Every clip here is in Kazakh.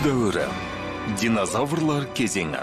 дәуірі динозаврлар кезеңі.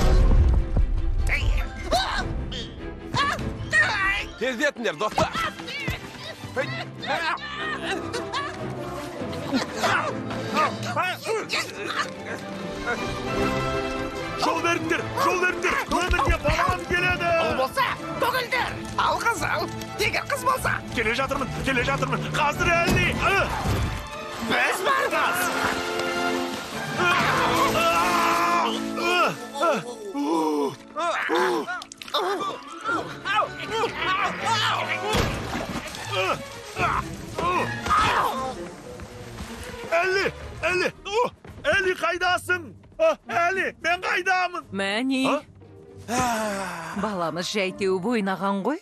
тездетіңдер достар жол беріңдер жол беріңдер өмірге балам келеді. Болса төгілдір ал қызыл егер қыз болса. Келе жатырмын келе жатырмын. Қазір әлде мәне баламыз жәйтеуіп ойнаған ғой.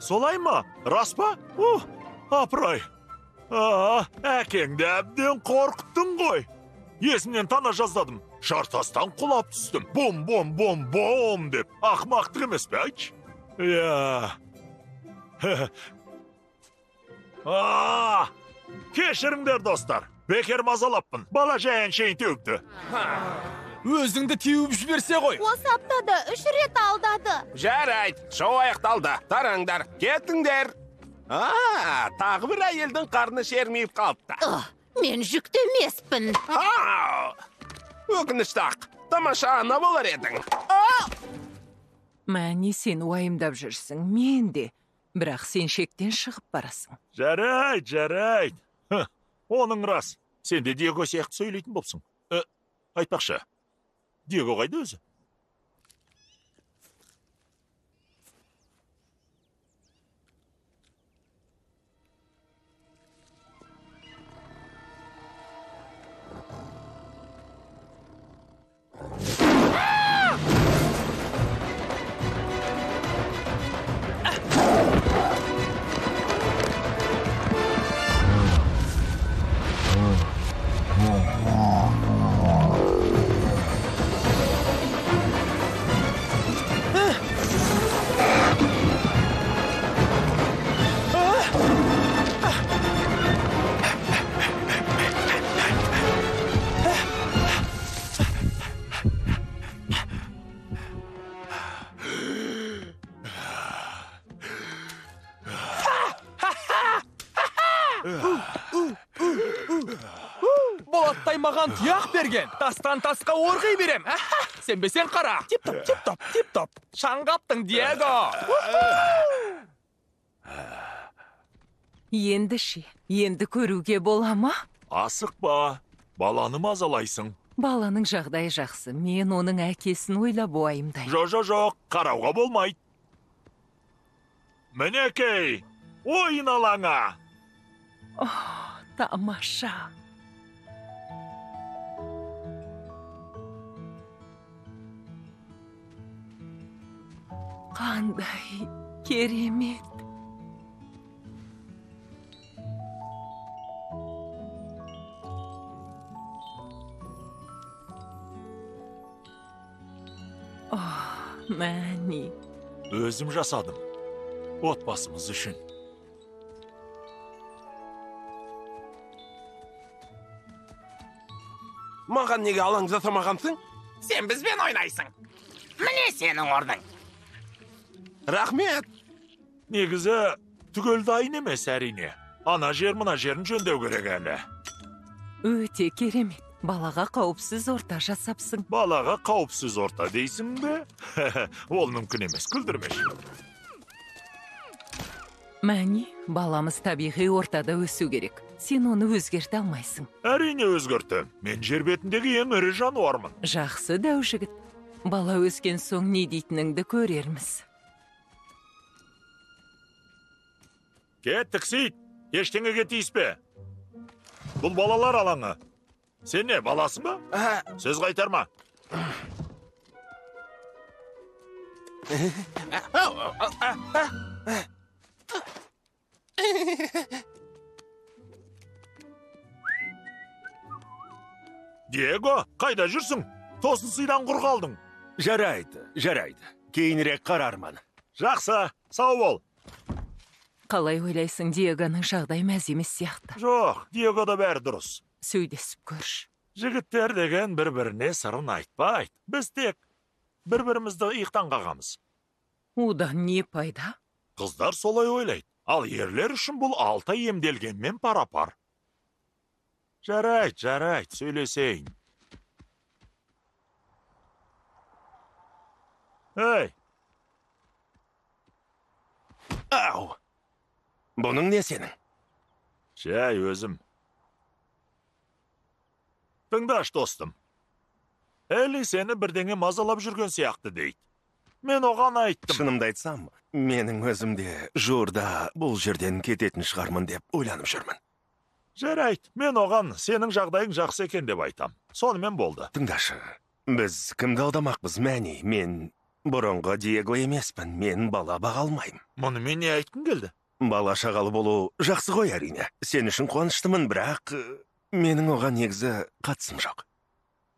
Солай ма? Рас па? Апырай. Әкеңді әбден қорқыттың ғой. Есімнен тана жаздадым. Жартастан құлап түстім. Бом бом бом бом деп. Ақымақтық емес пе айтшы? Иә. Кешіріңдер достар. Бекер мазалаппын бала жай әншейін теуіпті өзіңді теуіп жіберсе ғой осы аптада үш рет алдады жарайды шоу аяқталды тараңдар кетіңдер а тағы бір әйелдің қарны шермиіп қалыпты мен жүкті емеспін өкінішті ақ тамаша ана болар едің мәне сен уайымдап жүрсің мен де бірақ сен шектен шығып барасың жарайды жарайды оның рас сен де диего сияқты сөйлейтін болсың ә, айтпақшы диего қайда өзі маған тұяқ берген. Тастан тасқа орғи берем. Сенбесең қара. Тип топ тип топ тип топ. Шаңғаптың диего. Енді ше енді көруге бола ма? Асықпа баланы мазалайсың баланың жағдайы жақсы. Мен оның әкесін ойлап уайымдаймын. Жо жо жоқ қарауға болмайды мінекей ойын алаңа тамаша. Қандай керемет. Ох, мәни. Өзім жасадым. Отбасымыз үшін. Маған неге алаң жасамағансың Сен бізбен ойнайсың. Міне сенің орның. Рахмет. Негізі түгел дайын емес әрине. Ана жер мына жерін жөндеу керек әлі. Өте керемет. Балаға қауіпсіз орта жасапсың. Балаға қауіпсіз орта дейсің бе? Ол мүмкін емес күлдірмеші мәни баламыз табиғи ортада өсу керек. Сен оны өзгерте алмайсың. Әрине өзгертем мен жер бетіндегі ең ірі жануармын. Жақсы дәу жігіт. Бала өскен соң не дейтініңді көрерміз. Кеттік сейіт ештеңеге тиіспе бұл балалар алаңы сен не баласың ба Ә, сөз қайтарма диего қайда жүрсің тосын сыйдан құр қалдың жарайды жарайды кейінірек қарарман жақсы сау бол қалай ойлайсың диегоның жағдайы мәз емес сияқты. Жоқ диегода бәрі дұрыс. Сөйлесіп көрші жігіттер деген бір біріне сырын айтпайды. Біз тек бір бірімізді иықтан қағамыз. Одан не пайда? Қыздар солай ойлайды. Ал ерлер үшін бұл алты емделгенмен пара пар жарайды жарайды сөйлесейін. Ей ау! Бұның не сенің жай өзім тыңдашы достым элли сені бірдеңе мазалап жүрген сияқты дейді мен оған айттым шынымды айтсам менің өзім де жуырда бұл жерден кететін шығармын деп ойланып жүрмін жарайды мен оған сенің жағдайың жақсы екен деп айтам сонымен болды тыңдашы біз кімді алдамақпыз мәни мен бұрынғы диего емеспін мен бала баға алмаймын мұнымен не айтқың келді бала шағалы болу жақсы ғой әрине. Сен үшін қуаныштымын бірақ э, менің оған негізі қатысым жоқ.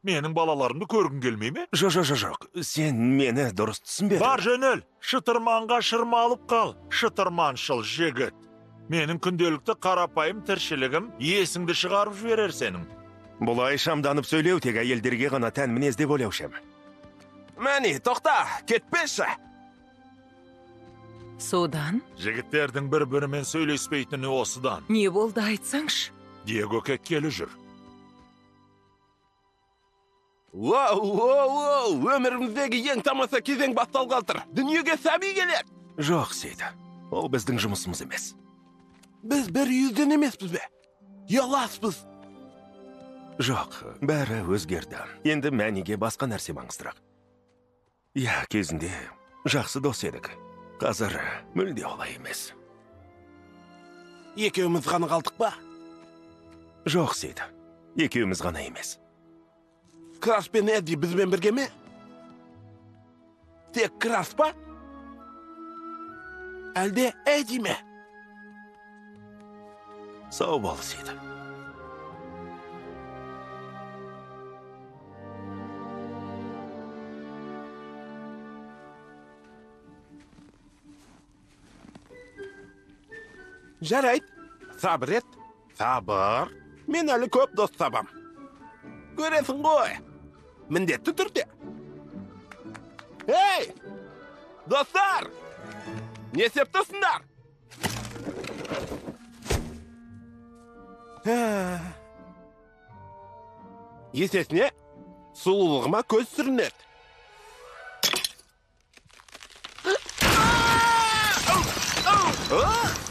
Менің балаларымды көргің келмей ме? Жо жо жо жоқ. Сен мені дұрыс түсінбедің. Бар жөнел! Шытырманға шырмалып қал шытырманшыл жігіт. Менің күнделікті қарапайым тіршілігім есіңді шығарып жіберер сенің. Бұлай шамданып сөйлеу тек әйелдерге ғана тән мінез деп ойлаушы едім мәне тоқта кетпеші! Содан жігіттердің бір бірімен сөйлеспейтіні осыдан. Не болды айтсаңшы. Диего кеткелі жүр. Уау уау уау өміріміздегі ең тамаша кезең басталғалы тұр. Дүниеге сәби келеді жоқ сейді ол біздің жұмысымыз емес. Біз бір үйізден емеспіз бе? Ұяласпыз. Жоқ бәрі өзгерді. Енді мәниге басқа нәрсе маңыздырақ. Иә кезінде жақсы дос едік. Қазір мүлде олай емес. Екеуміз ғана қалдық па? Жоқ сейді екеуміз ғана емес. Краш пен эдди бізбен бірге ме? Тек краш па? Әлде эдди ме? Сау бол сейді жарайды сабыр ет сабыр мен әлі көп дос табам көресің ғой міндетті түрде ей достар не істеп тұрсыңдар есесіне сұлулығыма көз сүрінеді оу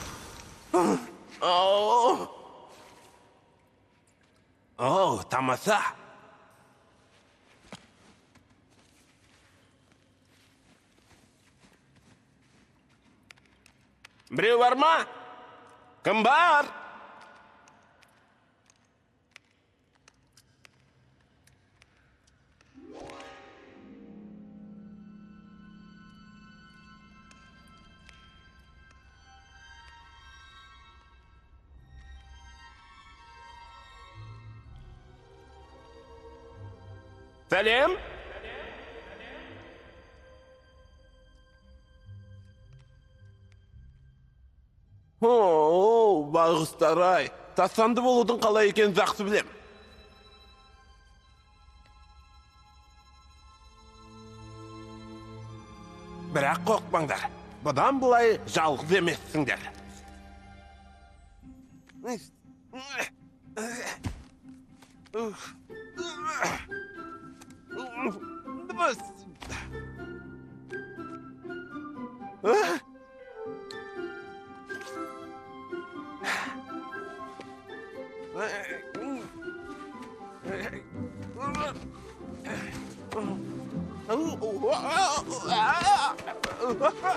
тамаша біреу бар ма кім сәлем о байғұстар ай тастанды болудың қалай екенін жақсы білем. Бірақ қорықпаңдар бұдан былай жалғыз емессіңдер. Дыбыс. А?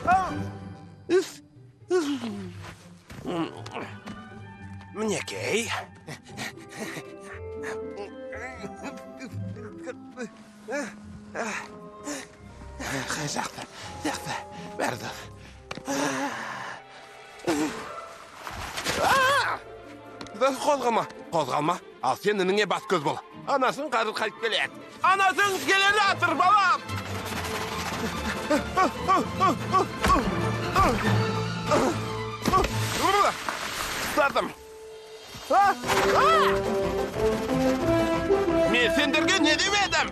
мінекей сен ініңе бас көз бол? Анасын қазір қайтып келеді анасың келе жатыр балам! Ұстадым мен сендерге не деп едім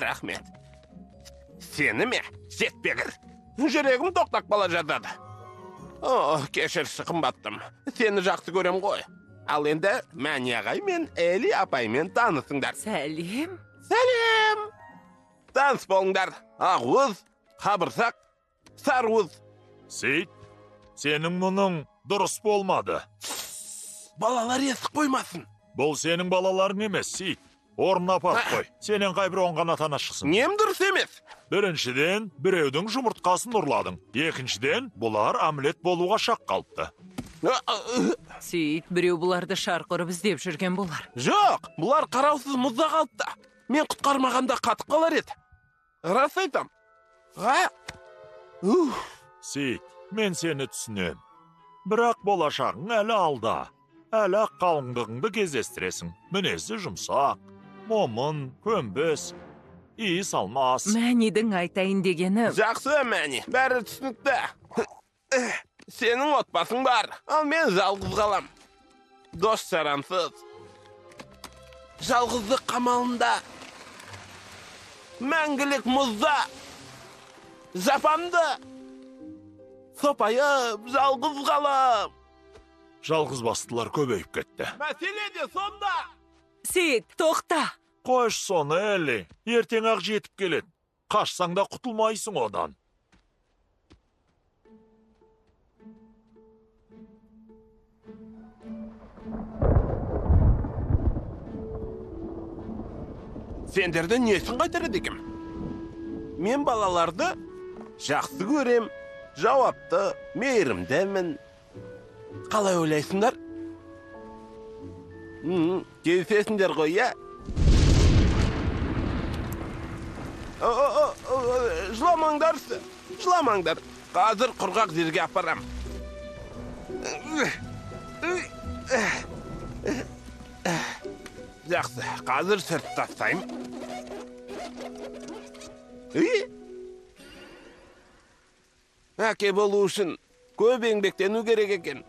рахмет. Сені ме жетпегір. Жүрегім тоқтап бала жатады. О кешірші қымбаттым сені жақсы көрем ғой. Ал енді мәни ағай мен эли апаймен танысыңдар. Сәлем. Сәлем. Таныс болыңдар. Ақуыз қабырсақ сарыуыз. Сейт сенің мұның дұрыс болмады. Балалар естіп қоймасын. Бұл сенің балаларың емес сейт. Орнына апарып қой. Сенен қай бір оңған ата ана шықсын нем дұрыс емес? Біріншіден біреудің жұмыртқасын ұрладың. Екіншіден бұлар омлет болуға шақ қалыпты. Сейіт біреу бұларды шарқ ұрып іздеп жүрген болар. жоқ бұлар қараусыз мұзда қалыпты. Мен құтқармағанда қатып қалар еді. Рас айтам. Сейт мен сені түсінем. Бірақ болашағың әлі алда. Әлі ақ қалыңдығыңды кездестіресің. Мінезі жұмсақ. Момын көнбіс иіс алмас мәнидің айтайын дегені жақсы мәне бәрі түсінікті. Сенің отбасың бар. Ал мен жалғыз қалам. Дос жарамсыз. Жалғыздық қамалында. Мәңгілік мұзда. Жапамды. Сопайып жалғыз қалам. Жалғыз бастылар көбейіп кетті. Мәселе де сонда. Сейіт тоқта. Қойш соны элли. Ертең ақ жетіп келеді. Қашсаң да құтылмайсың одан. Сендерді несін қайтарады екем? Мен балаларды жақсы көрем жауапты мейірімдімін. Қалай ойлайсыңдар? Келісесіңдер ғой иә? О, жыламаңдар қазір құрғақ жерге апарам. Жақсы қазір сүртіп тастаймын әке болу үшін көп еңбектену керек екен.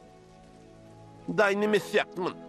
Дайын емес сияқтымын.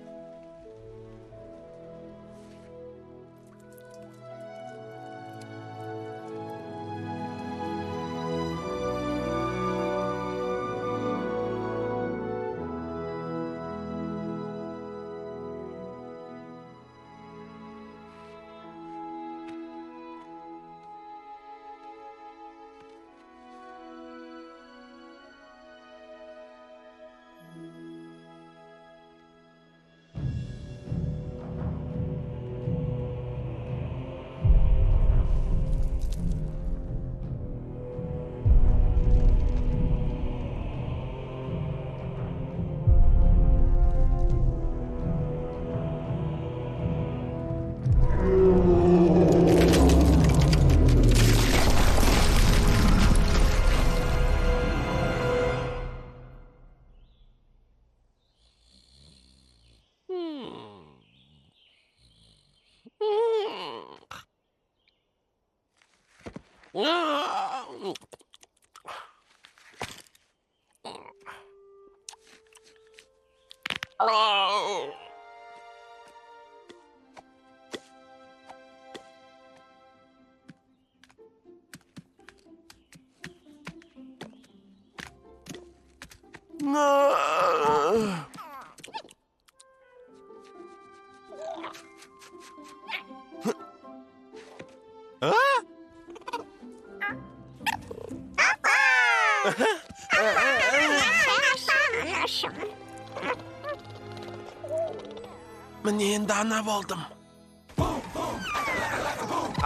Ана болдым.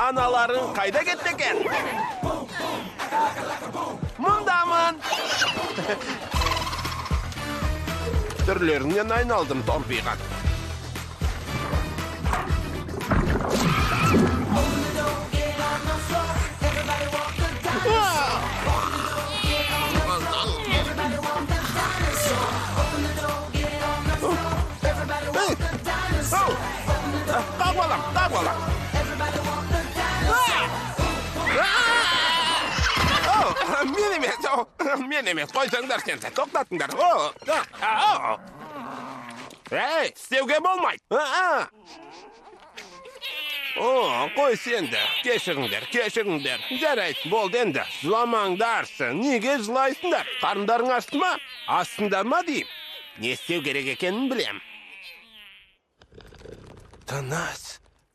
Аналарың қайда кетті екен? Мұндамын. Түрлеріңнен айналдым томпиған қақ балам О, мен емес о, мен емес қойсаңдар сендер тоқтатыңдар ей істеуге болмайды о қой сенді кешіріңдер кешіріңдер жарайды болды енді жыламаңдаршы неге жылайсыңдар қарындарың ашты ма астында ма деймін не істеу керек екенін білем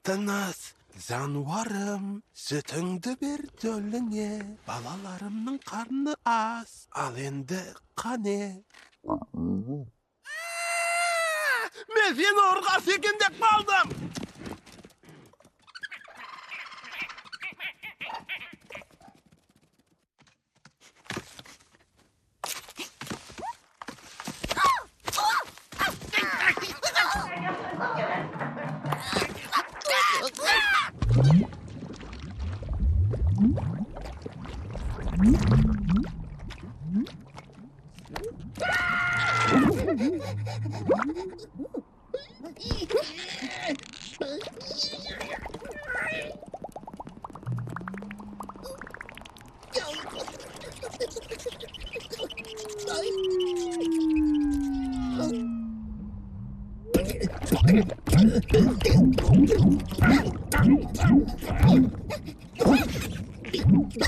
тыныс жануарым сүтіңді бер төліңе. Балаларымның қарны ас, ал енді қане. Мен сені ұрға екен деп қалдым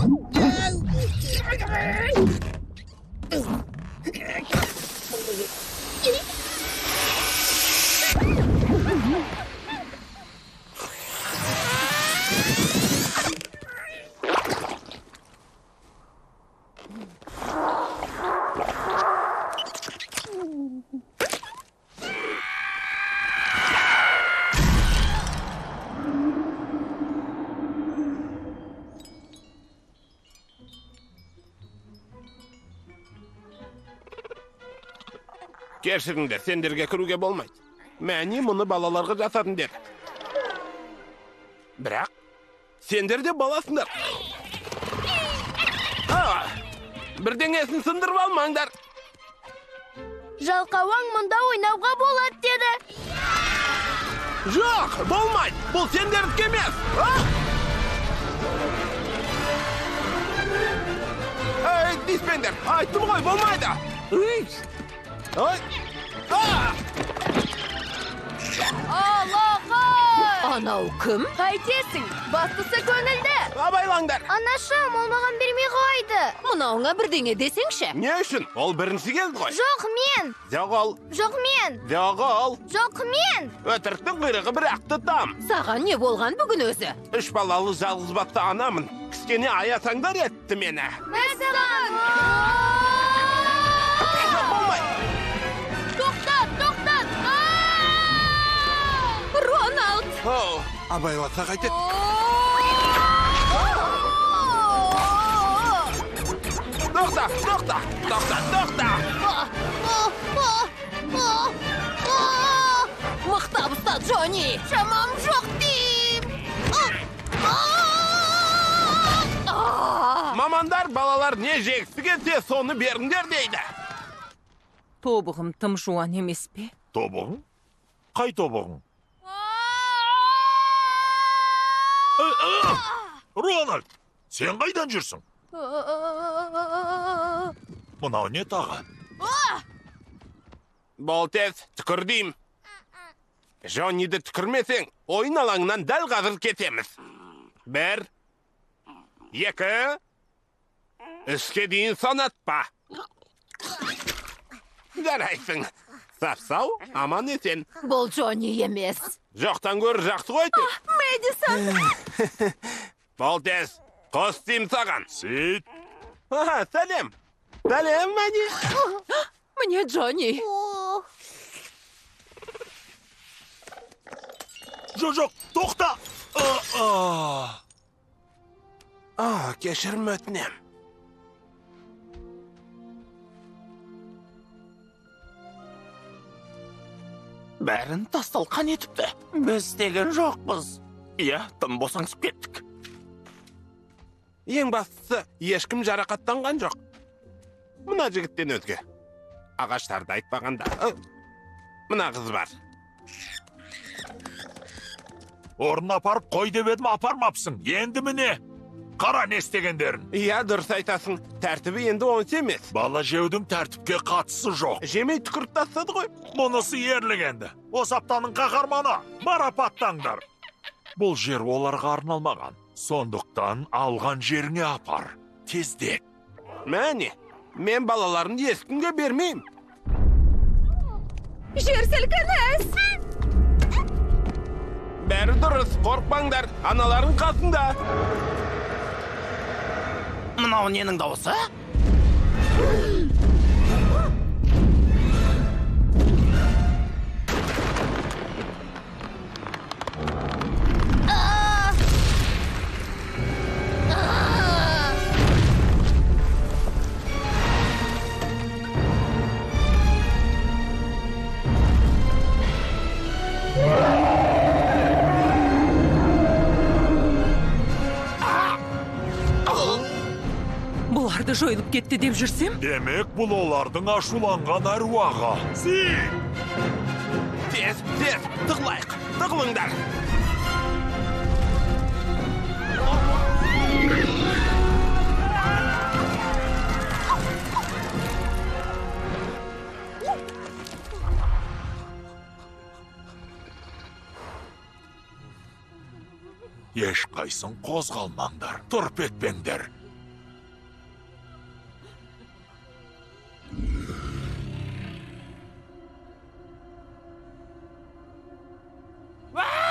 Oh! Bye. Кешіріңдер сендерге кіруге болмайды. Мәни мұны балаларға жасадым деді бірақ сендер де баласыңдар. А, бірдеңесін сындырып алмаңдар. Жалқауаң мұнда ойнауға болады деді. жоқ болмайды. Бұл сендердікі емес. Ей тиіспеңдер. Айттым ғой болмайды. Ой! Анау кім? Қайтесің? Бастысы көңілді. абайлаңдар Анашым, ол маған бермей қойды. Мынауыңа бірдеңе десеңші. не үшін ол бірінші келді ғой Жоқ мен, жоқ ол жоқ мен, жоқ ол жоқ мен. өтіріктің құйрығы бір ақ тұтам Саған не болған бүгін өзі? үш балалы жалғыз басты анамын кішкене аясаңдар етті мені Мәсәлән. Оу, абайласа қайтеді тоқта тоқта тоқта тоқта Мықтап ұста, Джонни! Шамам жоқ дейм. мамандар балалар не жегісі келсе соны беріңдер дейді. Тобығым тым жуан емес пе? тобығың қай тобығың рональд сен қайдан жүрсің мынау не тағы бол тез түкір деймін джонниді түкірмесең ойын алаңынан дәл қазір кетеміз бір екі үшке дейін санатпа жарайсың сап сау аман есен Бұл Джонни емес. жоқтан гөрі жақсы ғой тек Мэдисон! Бол тез қос деймін саған аха сәлем. Сәлем мәди Міне Джонни. жоқ жоқ тоқта. А, кешірім өтінем. Бәрін тасталқан етіпті. Біз істеген жоқпыз. Иә тым босаңсып кеттік. Ең бастысы ешкім жарақаттанған жоқ. Мына жігіттен өзге ағаштарды айтпағанда. Мына қыз бар. Орнына апарып қой деп едім апармапсың. Енді міне қара не істегендерін. Иә дұрыс айтасың. Тәртібі енді онша емес. Бала жеудің тәртіпке қатысы жоқ. Жемей түкіріп тастады ғой. Мұнысы ерлік енді. Осы аптаның қаһарманы. Марапаттаңдар. Бұл жер оларға арналмаған. Сондықтан алған жеріңе апар тездет мәне мен балаларымды ешкімге бермеймін. Жер сілкініс! бәрі дұрыс қорықпаңдар аналарың қасында. Мынау ненің дауысы? Бұларды жойылып кетті деп жүрсем? демек бұл олардың ашуланған әруағы си! Тез тез тығылайық тығылыңдар. Ешқайсың қозғалмаңдар тұрып етпеңдер. Ah!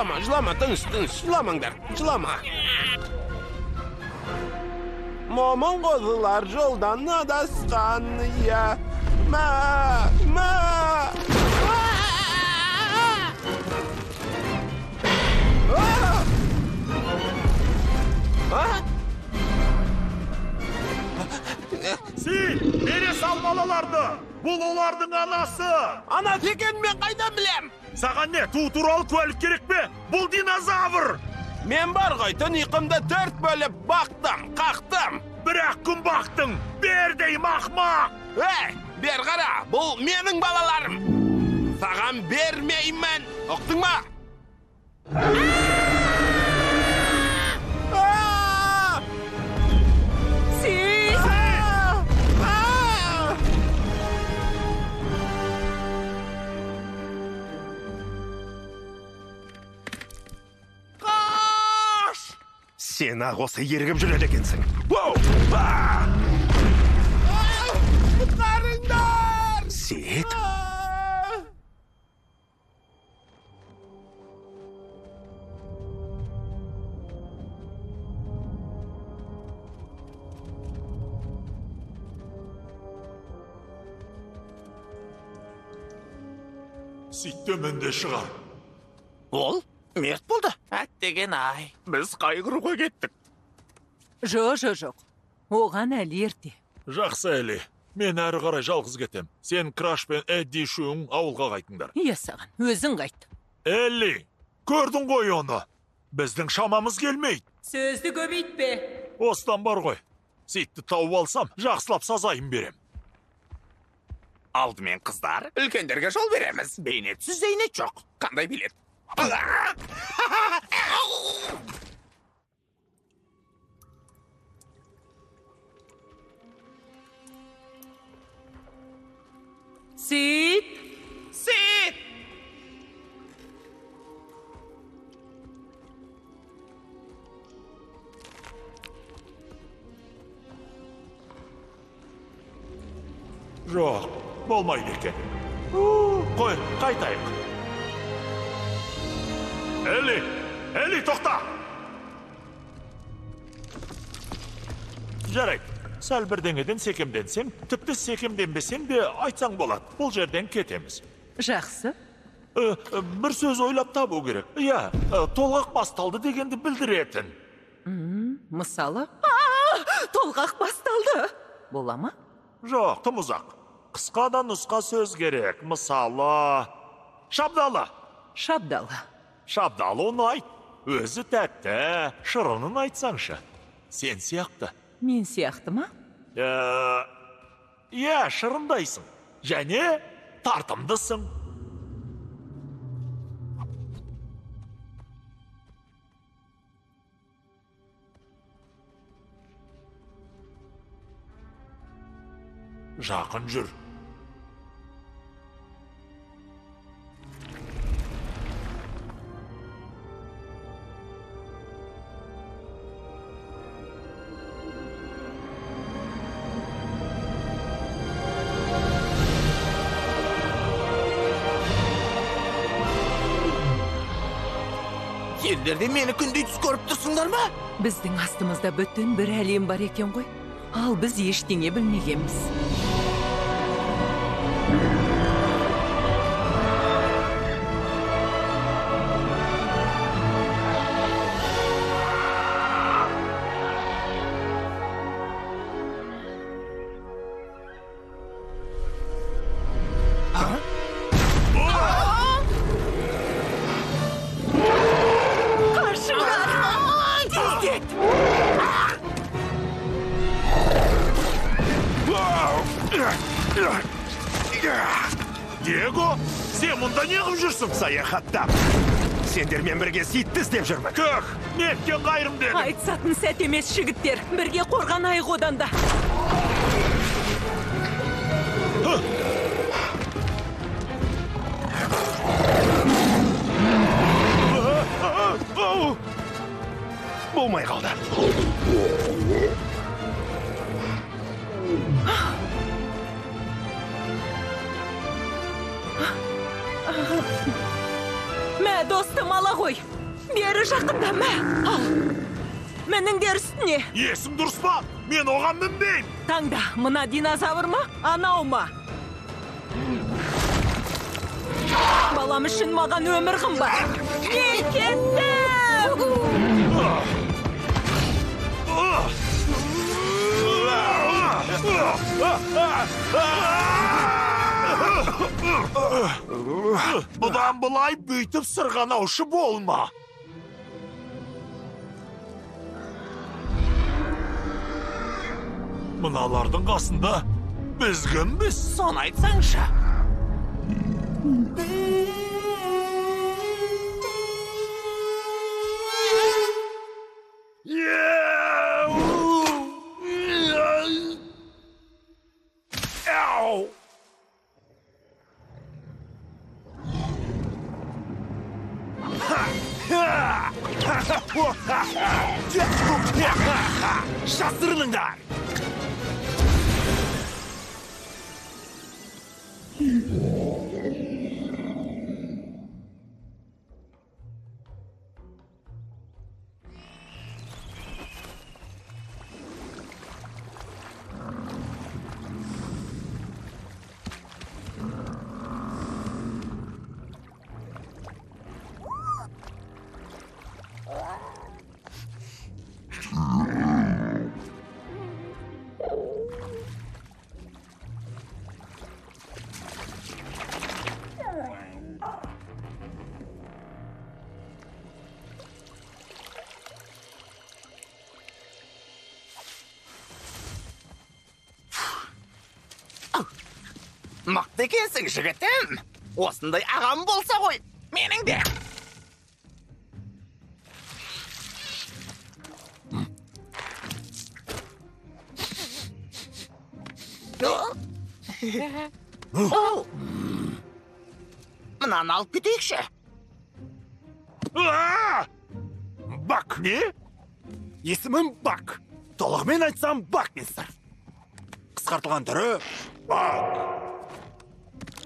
Жылама жылама тыныш тыныш. Жыламаңдар жылама. Момын қозылар жолдан адасқан иә. Мә мә. Сен, бере сал балаларды! Бұл олардың анасы! ана екенін мен қайдан білем? Саған не, туу туралы куәлік керек пе? Бұл динозавр! мен бар ғой түн ұйқымды төрт бөліп бақтым қақтым Бірақ күн бақтың, бер дейм ақмақ! ей бер қара бұл менің балаларым саған бермеймін ұқтың ба сен ақ осы ерігіп жүреді екенсің Воу! Ба! Қарыңдар! сейіт А! Сөйт төменде шығар. Ол мерт болды. Әттеген ай. Біз қайғыруға кеттік. Жо, жо, жоқ. Оған әлі ерте. Жақсы әлі. Мен әрі қарай жалғыз кетем. Сен Краш пен Эдди үшеуің ауылға қайтыңдар. Иә саған, өзің қайт. Элли, көрдің ғой оны. Біздің шамамыз келмейді. Сөзді көбейтпе. Осыдан бар ғой. Сейтті тауып алсам, жақсылап сазайын берем. Алдымен қыздар, үлкендерге жол береміз. Бейнетсіз зейнет жоқ. Қандай билет? Сит! Сит! Жоқ, болмайды екен. У, Қой, қайтайық. Элли, Элли, тоқта! Жарайды. Сәл бірдеңеден секемденсең, тіпті секемденбесең де айтсаң болады. Бұл жерден кетеміз. Жақсы. Бір сөз ойлап табу керек. Иә, толғақ басталды дегенді білдіретін. Мысалы? Аа, толғақ басталды. Бола ма? Жоқ, тым ұзақ. Қысқа да нұсқа сөз керек. Мысалы, шабдалы. Шабдалы. Шабдалы ұнайды. Өзі тәтті, шырынын айтсаңшы. Сен сияқты. Мен сияқты ма? Ә, Иә, шырындайсың. Және тартымдысың. Жақын жүр. Сендер де мені күндей көріп тұрсыңдар ма? Біздің астымызда бүтін бір әлем бар екен ғой. Ал біз ештеңе білмегенбіз. Іздеп жүрмін Көх, неткен қайрым дедім. Айтсатын сәт емес жігіттер. Бірге қорғанайық одан да. Болмай қалды есім дұрыс па мен оған мінбеймін таңда мына динозавр ма анау ма? Балам үшін маған өмір қымбат мен кеттім! Бұдан былай бүйтіп сырғанаушы болма. Мыналардың қасында біз кімбіз Соны айтсаңшы. Ау! うん、екенсің, жігітім. Осындай ағам болса ғой, менің де. Мынаны алып кетейікші. Бак не? есімім бак толығымен айтсам бакмистер қысқартылған түрі бак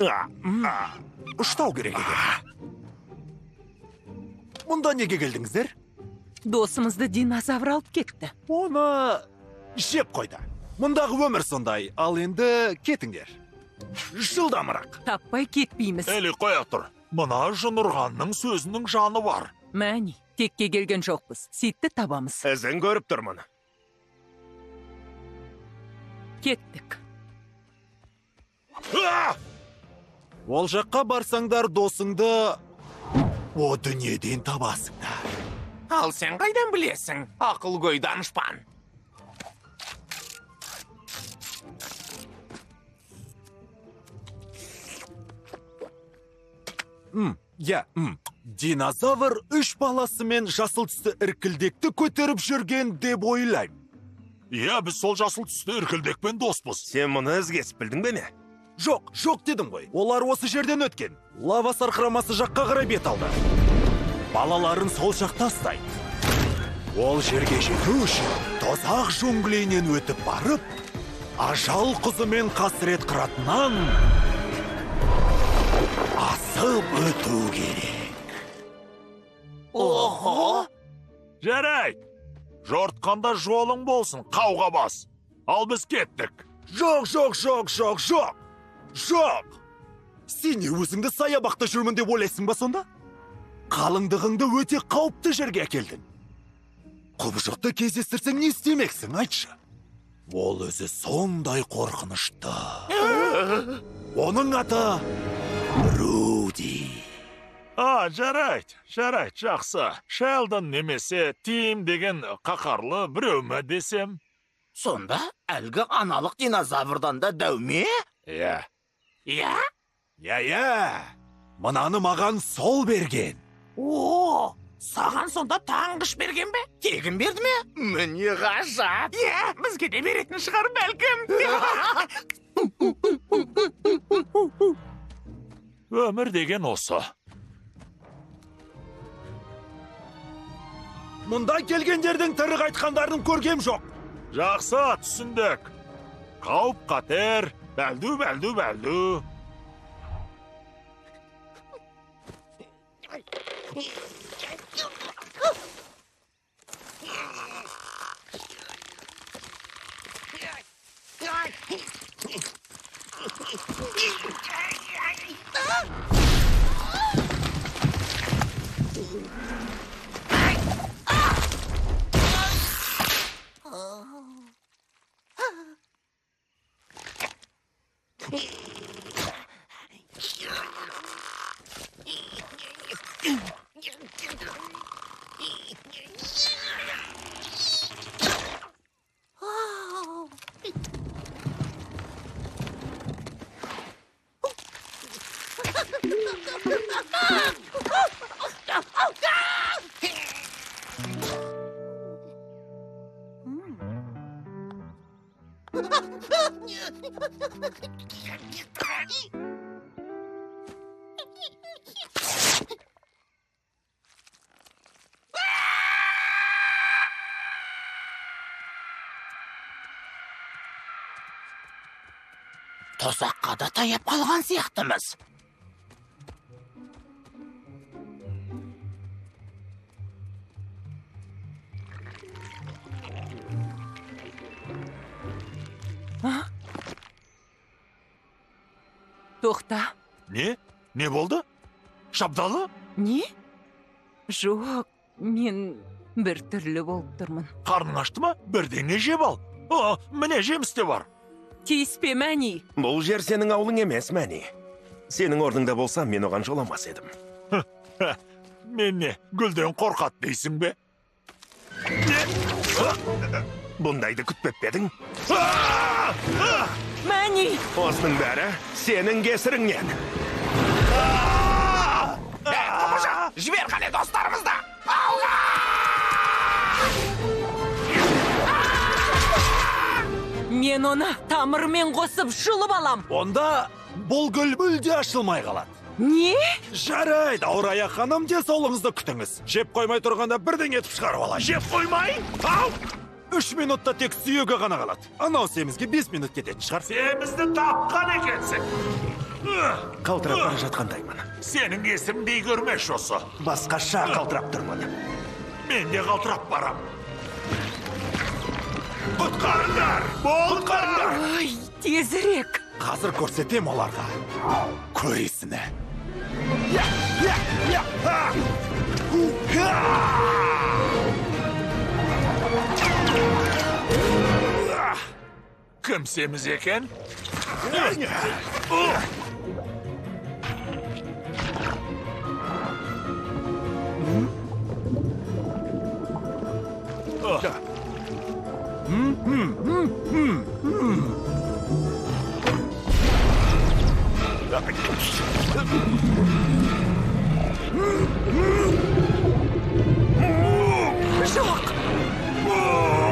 ұштау керек екен мұнда неге келдіңіздер досымызды динозавр алып кетті оны жеп қойды мұндағы өмір сондай ал енді кетіңдер жылдамырақ таппай кетпейміз Әлі қоя тұр. Мына жынұрғанның сөзінің жаны бар. мәни текке келген жоқпыз ситті табамыз ізін көріп тұрмын кеттік! Ол жаққа барсаңдар досыңды о дүниеден табасыңдар Ал сен қайдан білесің? Ақыл гөй данышпан. м иә м динозавр үш баласымен жасыл түсті іркілдекті көтеріп жүрген деп ойлаймын Иә, біз сол жасыл түсті іркілдекпен доспыз. сен мұны ізгесіп білдің бе не жоқ жоқ дедім ғой олар осы жерден өткен лава сарқырамасы жаққа қарай бет алды балаларын сол жақта ұстайды ол жерге жету үшін тозақ жунглейінен өтіп барып ажал қызымен қасірет қыратынан асып өту керек Ого! Жарайды. Жортқанда жолың болсын, қауға бас. Ал біз кеттік. жоқ жоқ жоқ жоқ жоқ жоқ сен не өзіңді саябақта жүрмін деп ойлайсың ба сонда қалыңдығыңды өте қауіпті жерге әкелдің құбыжықты кездестірсең не істемексің айтшы ол өзі сондай қорқынышты оның аты руди А, жарайды, жарайды, жақсы. Шелдон немесе Тим деген қақарлы біреу ме десем? Сонда әлгі аналық динозаврдан да дәуме? Иә. Иә? иә иә мынаны маған сол берген О, саған сонда таңғыш берген бе? Тегін берді ме? Міне ғажап. Иә, бізге де беретін шығар бәлкім. Өмір деген осы. мұнда келгендердің тірі қайтқандарын көргем жоқ Жақсы, түсіндік. Қауіп қатер, Baldu, Baldu, Baldu. Oh. Oh, God! Тозаққа да таяп қалған сияқтымыз тоқта не не болды? Шабдалы? Не? Жоқ мен бір түрлі болып тұрмын. Қарның ашты ма? Бірдеңе жеп ал. О міне жеміс те бар. Тиіспе мәни. Бұл жер сенің ауылың емес мәни. Сенің орныңда болсам мен оған жоламас едім. Мен не гүлден қорқады дейсің бе? Не? Бұндайды күтпеп пе едің? Мәни осының бәрі сенің кесіріңнен жібер қане достарымызды мен оны тамырымен қосып жұлып алам онда бұл гүл мүлде ашылмай қалады не жарайды ауыр аяқ ханым денсаулығыңызды күтіңіз жеп қоймай тұрғанда бірдеңе етіп шығарып алайын жеп қоймай ау үш минутта тек сүйегі ғана қалады анау семізге бес минут кететін шығар семізді тапқан екенсің қалтырап бара жатқандаймын сенің кесіріңдей көрмеш осы басқаша қалтырап тұрмын мен де қалтырап барам құтқарыңдар құтқарыңдар ой тезірек қазір көрсетем оларға көресіні кім семіз екен жоқ туристер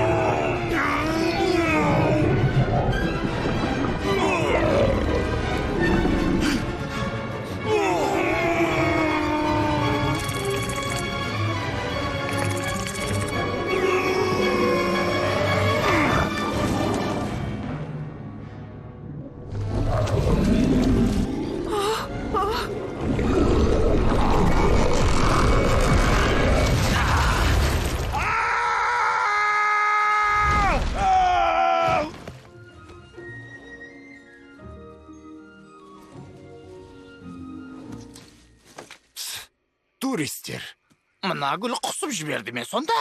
мына гүл құсып жіберді ме сонда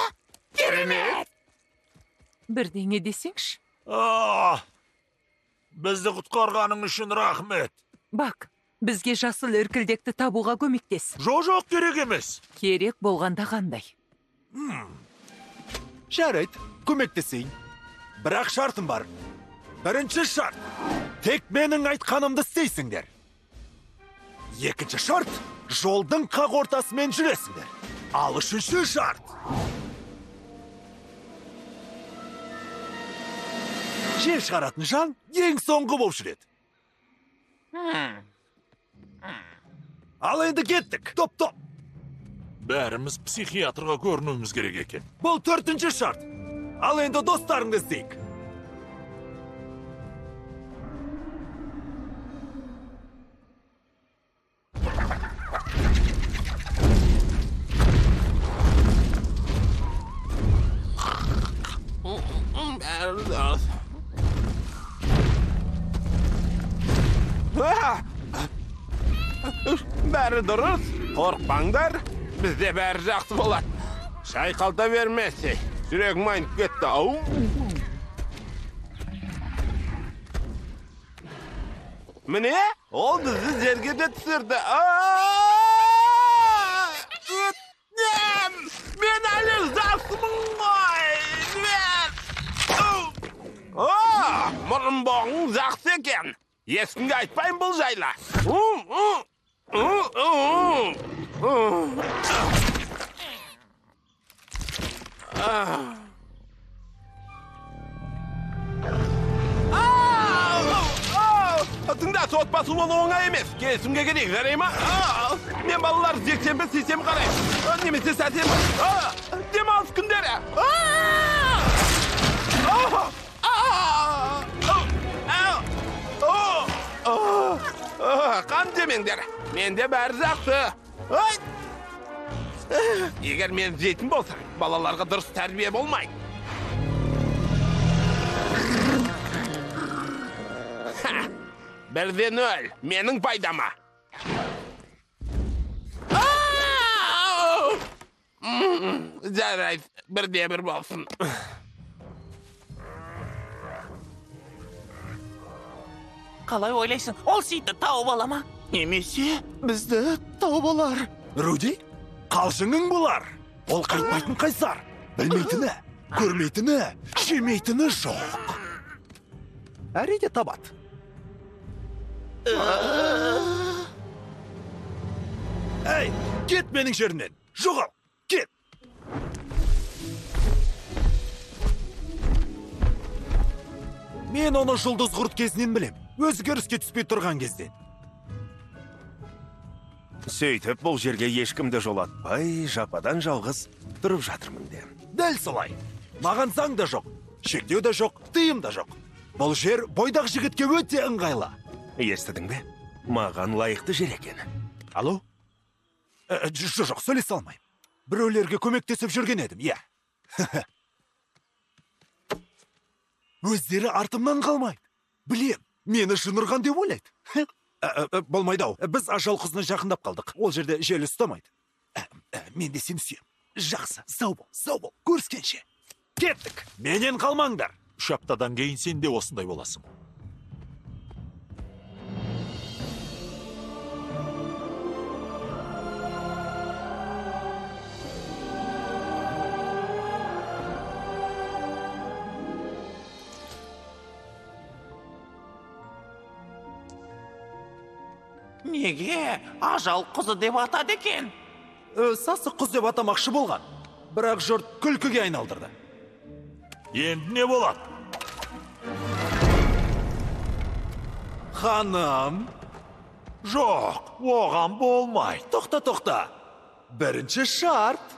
керемет бірдеңе десеңші бізді құтқарғаның үшін рахмет бак бізге жасыл іркілдекті табуға көмектес жоқ жоқ керек емес керек болғанда қандай жарайды көмектесейін бірақ шартым бар бірінші шарт тек менің айтқанымды істейсіңдер екінші шарт жолдың қақ ортасымен жүресіңдер ал үшінші шарт жел шығаратын жан ең соңғы болып жүреді ал енді кеттік топ топ бәріміз психиатрға көрінуіміз керек екен бұл төртінші шарт ал енді достарыңды іздейік бәрі дұрыс қорықпаңдар бізде бәрі жақсы болады шайқалта бермесе жүрегім айнып кетті ау міне ол бізді жерге де түсірді мұрын боғың жақсы екен ешкімге айтпайын бұл ау, тыңда отбасы болу оңай емес келісімге керек жарай ма мен балалар жексенбі сейсенбі қараймын немесе сәрсенбі демалыс күндері қан жемеңдер менде бәрі жақсы Ай! егер мен жейтін болсам балаларға дұрыс тәрбие болмайды бірде нөл менің пайдама жарайды бірде бір болсын қалай ойлайсың ол сиді тауып ала ма немесе бізді тауып алар руди қалжыңың болар ол қайтпайтын қайсар білмейтіні көрмейтіні жемейтіні жоқ әрине табады әй кет менің жерімнен жоғал кет мен оны жұлдыз құрт кезінен білем өзгеріске түспей тұрған кезде. Сөйтіп бұл жерге ешкімді жолатпай жападан жалғыз тұрып жатырмын де дәл солай. Маған заң да жоқ шектеу да жоқ тыйым да жоқ. Бұл жер бойдақ жігітке өте ыңғайлы. Естідің бе? Маған лайықты жер екен. Алло? Ә, ж- жоқ сөйлесе алмаймын біреулерге көмектесіп жүрген едім иә. Өздері артымнан қалмайды. Білем мені жын ұрған деп ойлайды. Болмайды ау. Біз ажал құзына жақындап қалдық. Ол жерде жел ұстамайды. Мен де сені сүйем жақсы сау бол сау бол. Көріскенше. Кеттік. Менен қалмаңдар. Үш аптадан кейін сен де осындай боласың. Ажал қызы деп атады екен. Ә, сасық құз деп атамақшы болған. Бірақ жұрт күлкіге айналдырды. Енді не болады? Ханым? Жоқ оған болмайды. Тоқта тоқта. Бірінші шарт.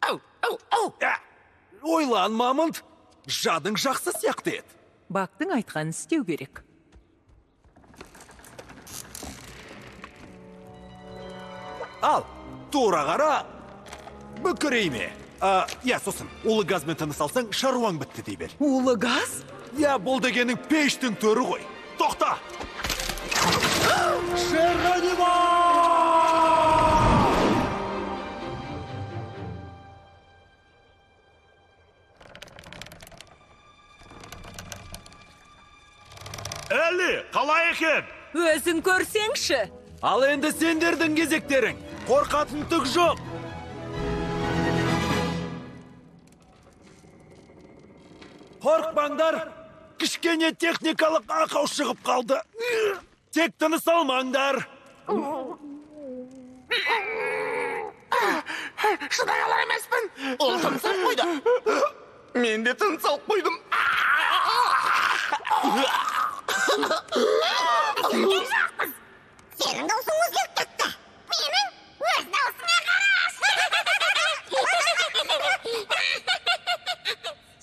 Ау ау ау! Ә, ойлан мамонт жадың жақсы сияқты еді. Бактың айтқанын істеу керек. Ал тура қара бүкірейме а, иә сосын улы газбен тыныс алсаң шаруаң бітті дей бер. Улы газ? Иә бұл дегенің пештің төрі ғой. Тоқта! Шерғанима! Әлі қалай екен? Өзің көрсеңші. Ал енді сендердің кезектерің қорқатын түк жоқ қорықпаңдар кішкене техникалық ақау шығып қалды тек тыныс алмаңдар шыдай алар емеспін ол тыныс алып қойды мен де тыныс алып қойдым Сенің даусың өзгеріп кетті. Менің өз даусыңа қара.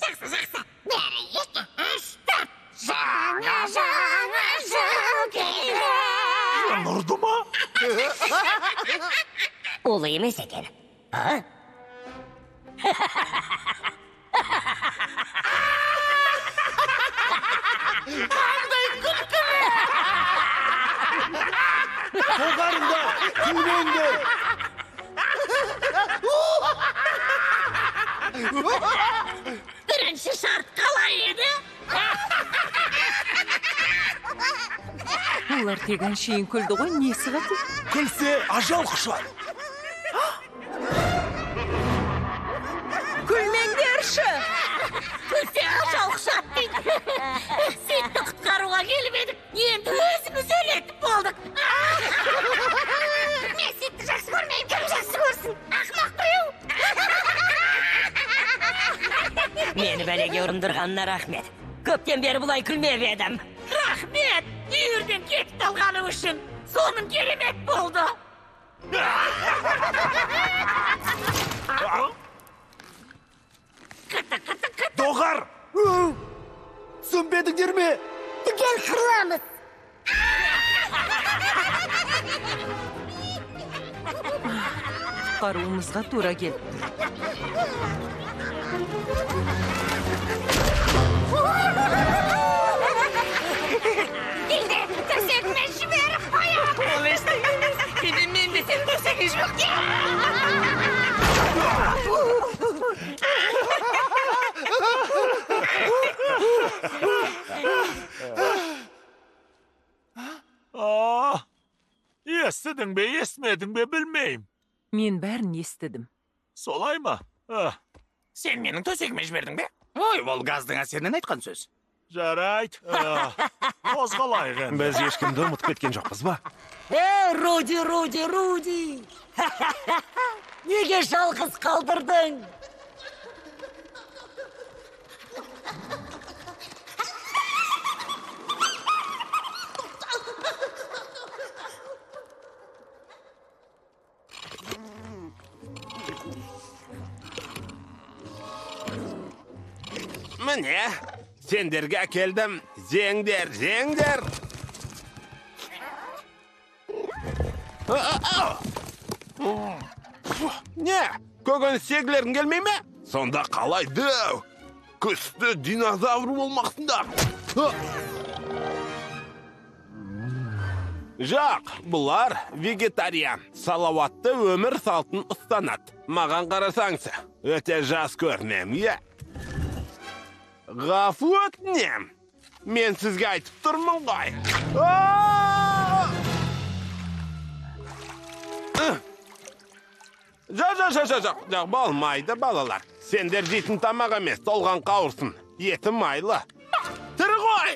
Жақсы, жақсы. Бәрі екі, үш, төрт. Жаңа, жаңа жыл келді. ұрды ма Улы емес екен. Қолдарыңдар күлмеңдер Бірінші шарт қалай еді? олар тек әншейін күлді ғой несі бар күлсе ажал құшар күлмеңдерші өлсе ажал құшады дейді сөйтті құтқаруға келіп едік енді өзіміз өлетін болдық мен сүйікті жақсы көрмеймін кім жақсы көрсін ақымақ біреу мені бәлеге ұрындырғанына рахмет көптен бері бұлай күлмеп едім. Рахмет. Үйірден кетіп қалғаны үшін соным керемет болды. Доғар! Түсінбедіңдер ме? Түгел қырыламыз құтқаруымызға тура келді енді төсегіме жіберіп А, естідің бе, естімедің бе, білмеймін. мен бәрін естідім Солай ма? Сен менің төсегіме жібердің бе ой ол газдың әсерінен айтқан сөз жарайды. Қозғалайық енді. біз ешкімді ұмытып кеткен жоқпыз ба е руди руди руди неге жалғыз қалдырдың міне сендерге әкелдім жеңдер жеңдер не көкөніс жегілерің келмей ме? Сонда қалай дәу күшті динозавр болмақсыңдар А. жоқ бұлар вегетариан салауатты өмір салтын ұстанады маған қарасаңшы өте жас көрінем иә ғафу өтінем мен сізге айтып тұрмын ғой жоқ жоқ жоқ жоқ жоқ болмайды балалар сендер жейтін тамақ емес толған қауырсын. Еті майлы. Тірі ғой!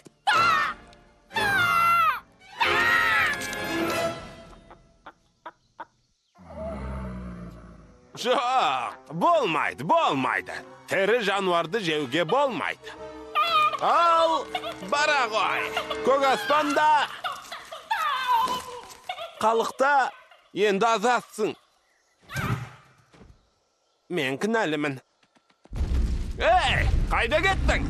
Жоқ болмайды болмайды. Тірі жануарды жеуге болмайды. Ал бара ғой. Көк аспанда қалықта енді азатсың мен кінәлімін. Ей қайда кеттің?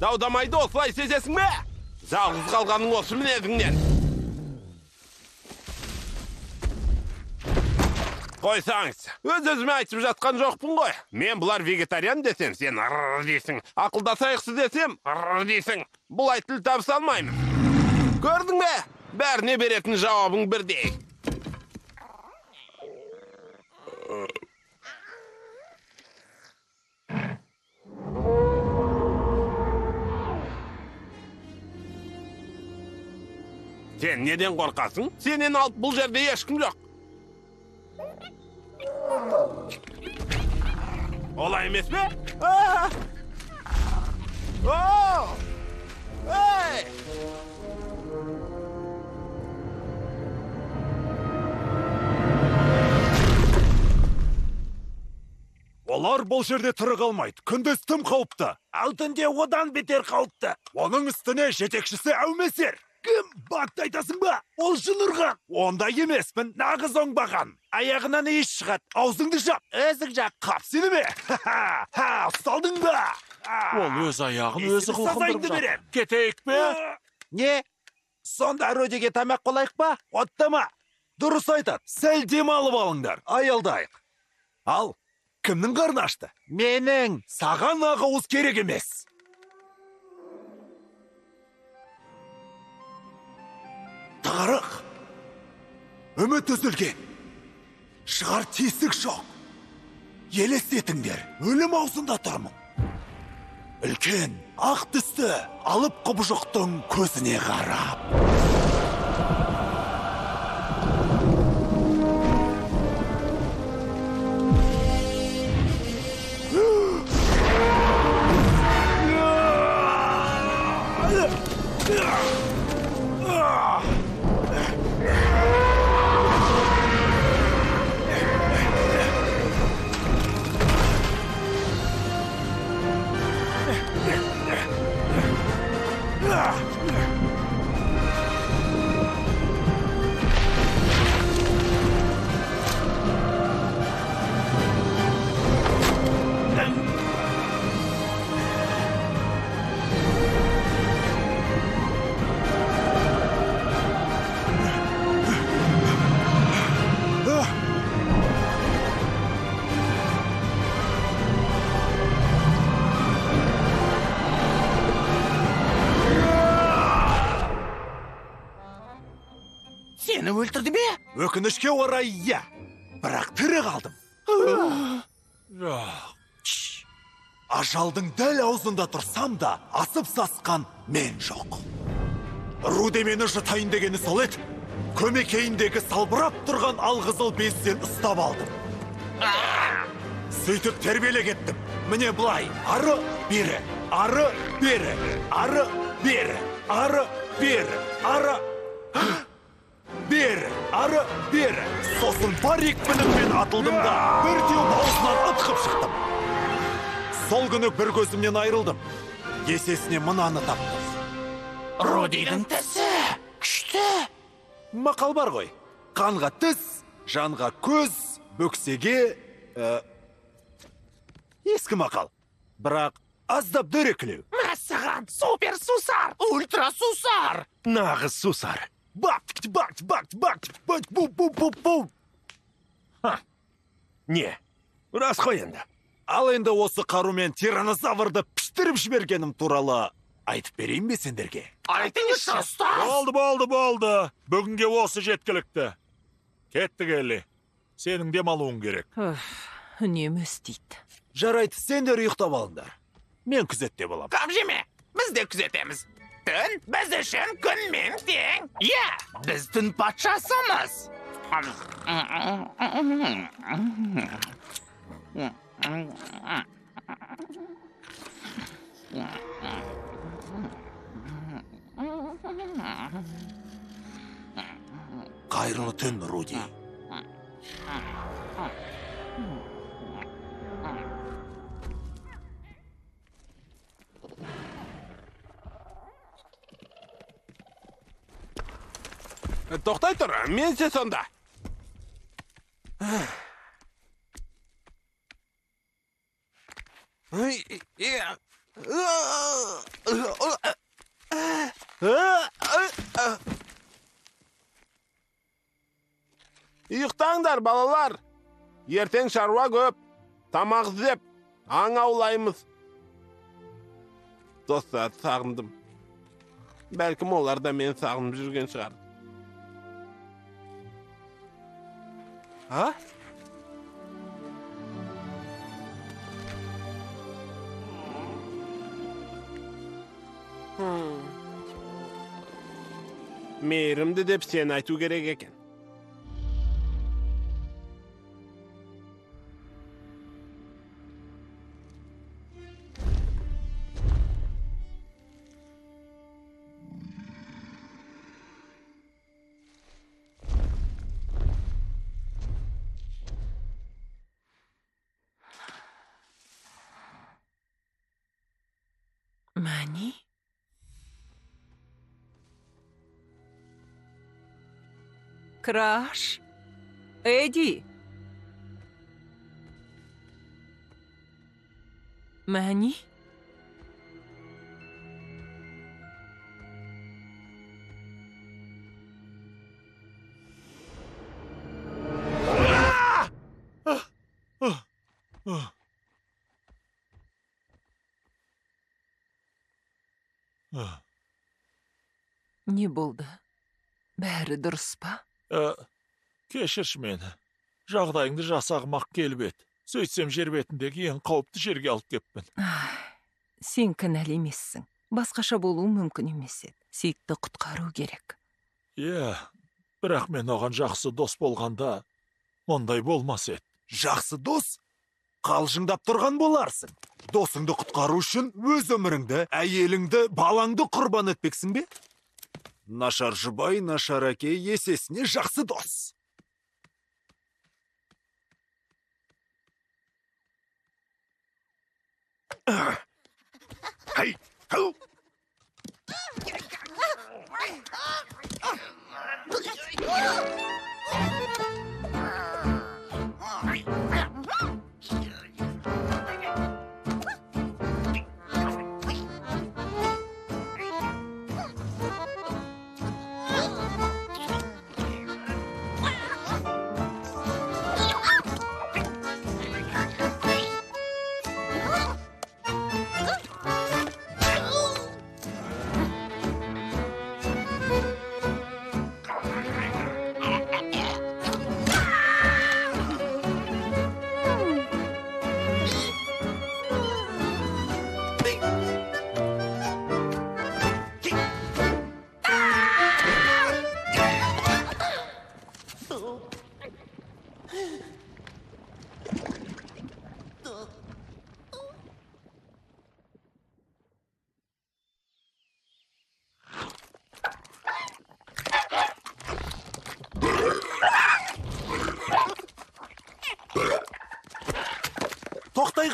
Даудамайды осылай сезесің бе? Жалғыз қалғаның осы мінезіңнен. Қойсаңыз өз өзіме айтып жатқан жоқпын ғой. Мен бұлар вегетариан десем сен ырр дейсің. Ақылдасайықшы десем ырр дейсің. Бұлай тіл табыса алмаймын. Көрдің бе? Бәріне беретін жауабың бірдей. Сен неден қорқасың сенен алып бұл жерде ешкім жоқ олай емес пе! Ей! олар бұл жерде тірі қалмайды күндіз тым қауіпті ал түнде одан бетер қауіпті оның үстіне жетекшісі әумесер кім бакты айтасың ба? Ол жынырған ондай емеспін нағыз оңбаған. Аяғынан иіс шығады аузыңды жап. Өзің жақ қап сені ме? Ха ұсталдың ба? Ол өз аяғын өзі қылқындырып жатыр. Кетейік пе? не? Сонда рөдеге тамақ қылайық па? Оттама. Дұрыс айтады. Сәл демалып алыңдар. Аялдайық. Ал кімнің қарны ашты? Менің. Саған ақауыз керек емес. Тығырық үміт үзілген шығар тесік жоқ елестетіңдер өлім аузында тұрмын. Үлкен ақ түсті алып құбыжықтың көзіне қарап. Өлтірді ме? Өкінішке орай иә. Бірақ тірі қалдым. Ажалдың дәл аузында тұрсам да асып сасқан мен жоқ. Руде мені жұтайын дегені сол еді. Көмекейіндегі салбырап тұрған алғызыл безден ұстап алдым. Сөйтіп тербеле кеттім міне былай. Ары бері. Ары бері. Ары бері. Ары бері. Ары. Бері ары бері сосын бар екпініммен атылдым да бір теуіп аузынан ытқып шықтым. Сол күні бір көзімнен айырылдым есесіне мынаны таптым. Рудидің тісі күшті. Мақал бар ғой. Қанға тіс жанға көз бөксеге ә, ескі мақал. Бірақ аздап дөрекілеу мәссаған супер сусар ультра сусар. Нағыз сусар. Бу бу бу бу. Не. Рас қой енді ал енді осы қарумен тиранозаврды піштіріп жібергенім туралы айтып берейін бе сендерге? Айтыңызшы ұстаз болды болды болды. Бүгінге осы жеткілікті. Кеттік елли сенің демалуың керек. Үнемі істейді. Жарайды сендер ұйықтап алыңдар. Мен күзетте боламын. Қам жеме біз де күзетеміз. Түн біз үшін күнмен тең иә біз түн патшасымыз қайырлы тоқтай тұр мен ше сонда ұйықтаңдар балалар ертең шаруа көп тамақ іздеп аң аулаймыз достарды сағындым бәлкім олар да мені сағынып жүрген шығар а? Мейірімді деп сен айту керек екен. Краш. Эди мәни не болды бәрі дұрыс па ә, кешірші мені жағдайыңды жасағым ақ келіп еді сөйтсем жер бетіндегі ең қауіпті жерге алып кеппін сен кінәлі емессің басқаша болуы мүмкін емес еді сейітті құтқару керек иә бірақ мен оған жақсы дос болғанда ондай болмас еді жақсы дос қалжыңдап тұрған боларсың. Досыңды құтқару үшін өз өміріңді әйеліңді балаңды құрбан етпексің бе? нашар жұбай нашар әке есесіне жақсы дос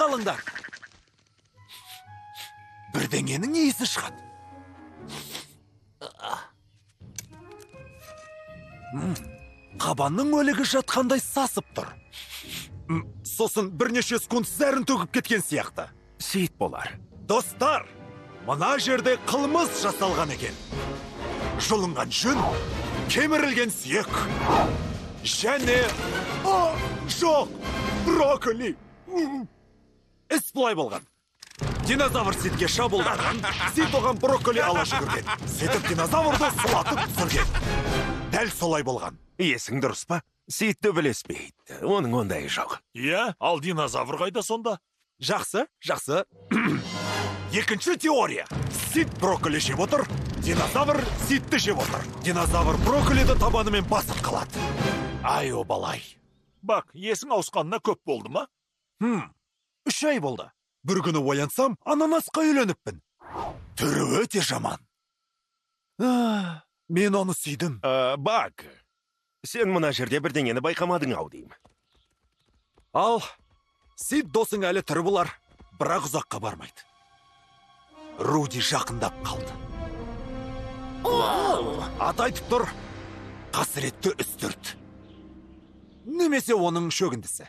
қалыңдар бірдеңенің иісі шығады. Қабанның өлігі жатқандай сасып тұр. Сосын бірнеше секунд зәрін төгіп кеткен сияқты. Сейіт болар. Достар мына жерде қылмыс жасалған екен. Жұлынған жүн кемірілген сүйек. Және О, жоқ брокколи. Былай болған. Динозавр ситке шабуылдаған сит оған брокколи ала жүгірген сөйтіп динозаврды сұлатып түсірген. Дәл солай болған. Есің дұрыс па? Сейіт төбелеспейді оның ондайы жоқ. Иә ал динозавр қайда сонда? Жақсы жақсы. Екінші теория. Сит брокколи жеп отыр динозавр ситті жеп отыр. Динозавр брокколиді табанымен басып қалады. Ай обалай. Бак есің ауысқанына көп болды ма? Хм үш ай болды. Бір күні оянсам ананасқа үйленіппін. Түрі өте жаман. А, мен оны сүйдім. Ә, бак сен мына жерде бірдеңені байқамадың ау деймін. Ал сит досың әлі тірі болар бірақ ұзаққа бармайды. Руди жақындап қалды. Ат айтып тұр қасіретті үстірт. Немесе оның шөгіндісі.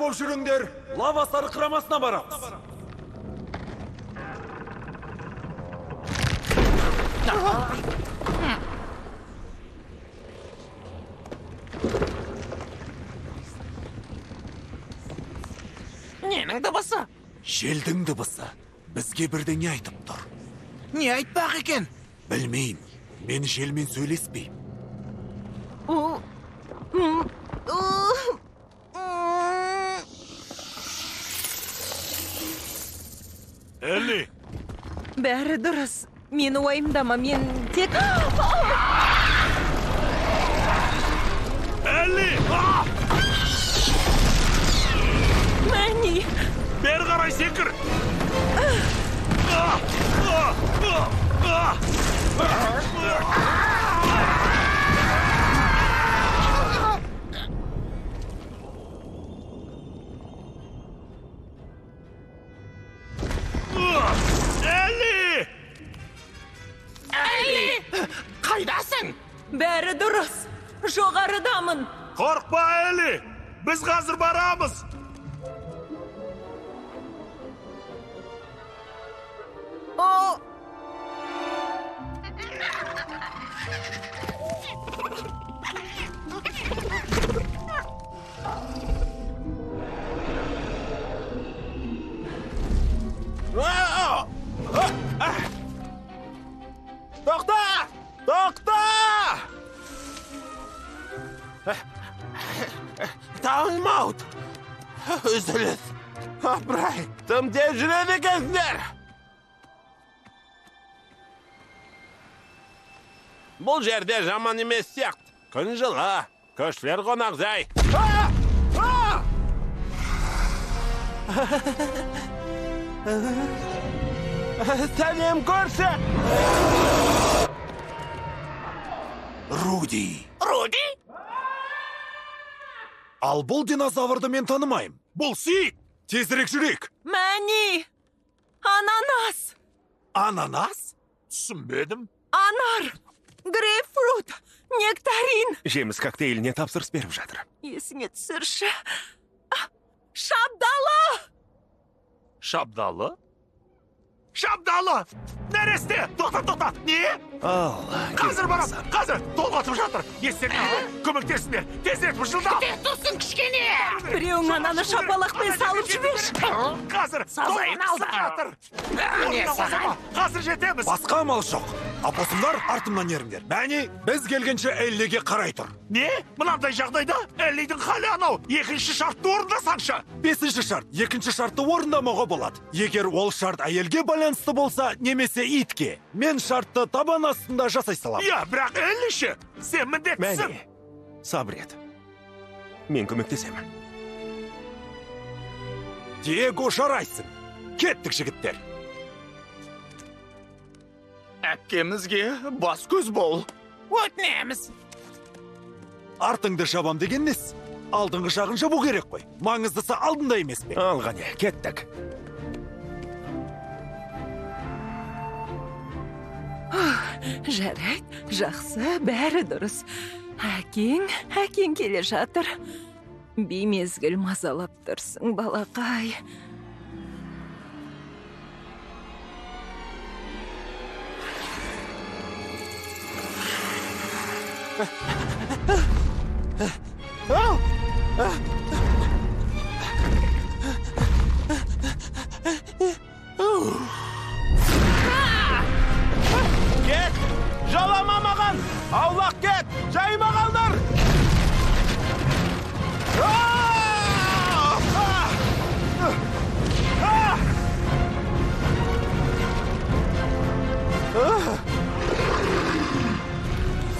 болып жүріңдер лава сарқырамасына барамыз ненің дыбысы желдің дыбысы бізге бірдеңе айтып тұр не айтпақ екен білмеймін мен желмен сөйлеспеймін элли бәрі мені уайымдама мен тек элли а! мәни бері қарай секір! Бұл жерде жаман емес сияқты. Күн жылы көршілер қонақжай А! А! сәлем көрші руди. Руди? Ал бұл динозаврды мен танымаймын. Бұл сит тезірек жүрейік. Мәни! Ананас! Ананас? Түсінбедім. Анар! Грейпфрут! Нектарин! Жеміс коктейліне тапсырыс беріп жатыр есіңе түсірші шабдалы шабдалы шабдалы нәресте тоқтат тоқтат не! Ал қазір барам. Қазір толғатып жатыр. Естеріңе ал көмектесіңдер. Тезірек жылдам тұрсын кішкене. Біреуің ананы шапалақпен салып жіберші. қазір Сазайын алды. жатыр. Міне саған. қазір жетеміз. Басқа амал жоқ. Апосымдар артымнан еріңдер. Мәне біз келгенше эллиге қарай тұр. Не? Мынандай жағдайда әллидің халі анау. Екінші шартты орындасаңшы. Бесінші шарт. Екінші шартты орындамауға болады. Егер ол шарт әйелге байланысты болса немесе итке. Мен шартты табан астында жасай саламын иә бірақ әлі ше сен міндеттісің мәне сабыр ет мен көмектесемін диего жарайсың кеттік жігіттер әпкемізге бас көз бол өтінеміз артыңды жабам деген несі алдыңғы жағын жабу керек қой маңыздысы алдында емес пе ал қане кеттік жарайды жақсы бәрі дұрыс. Әкең әкең келе жатыр. Беймезгіл мазалап тұрсың балақай. Кет! Жалама маған! Аулақ кет! Жайма қалдар!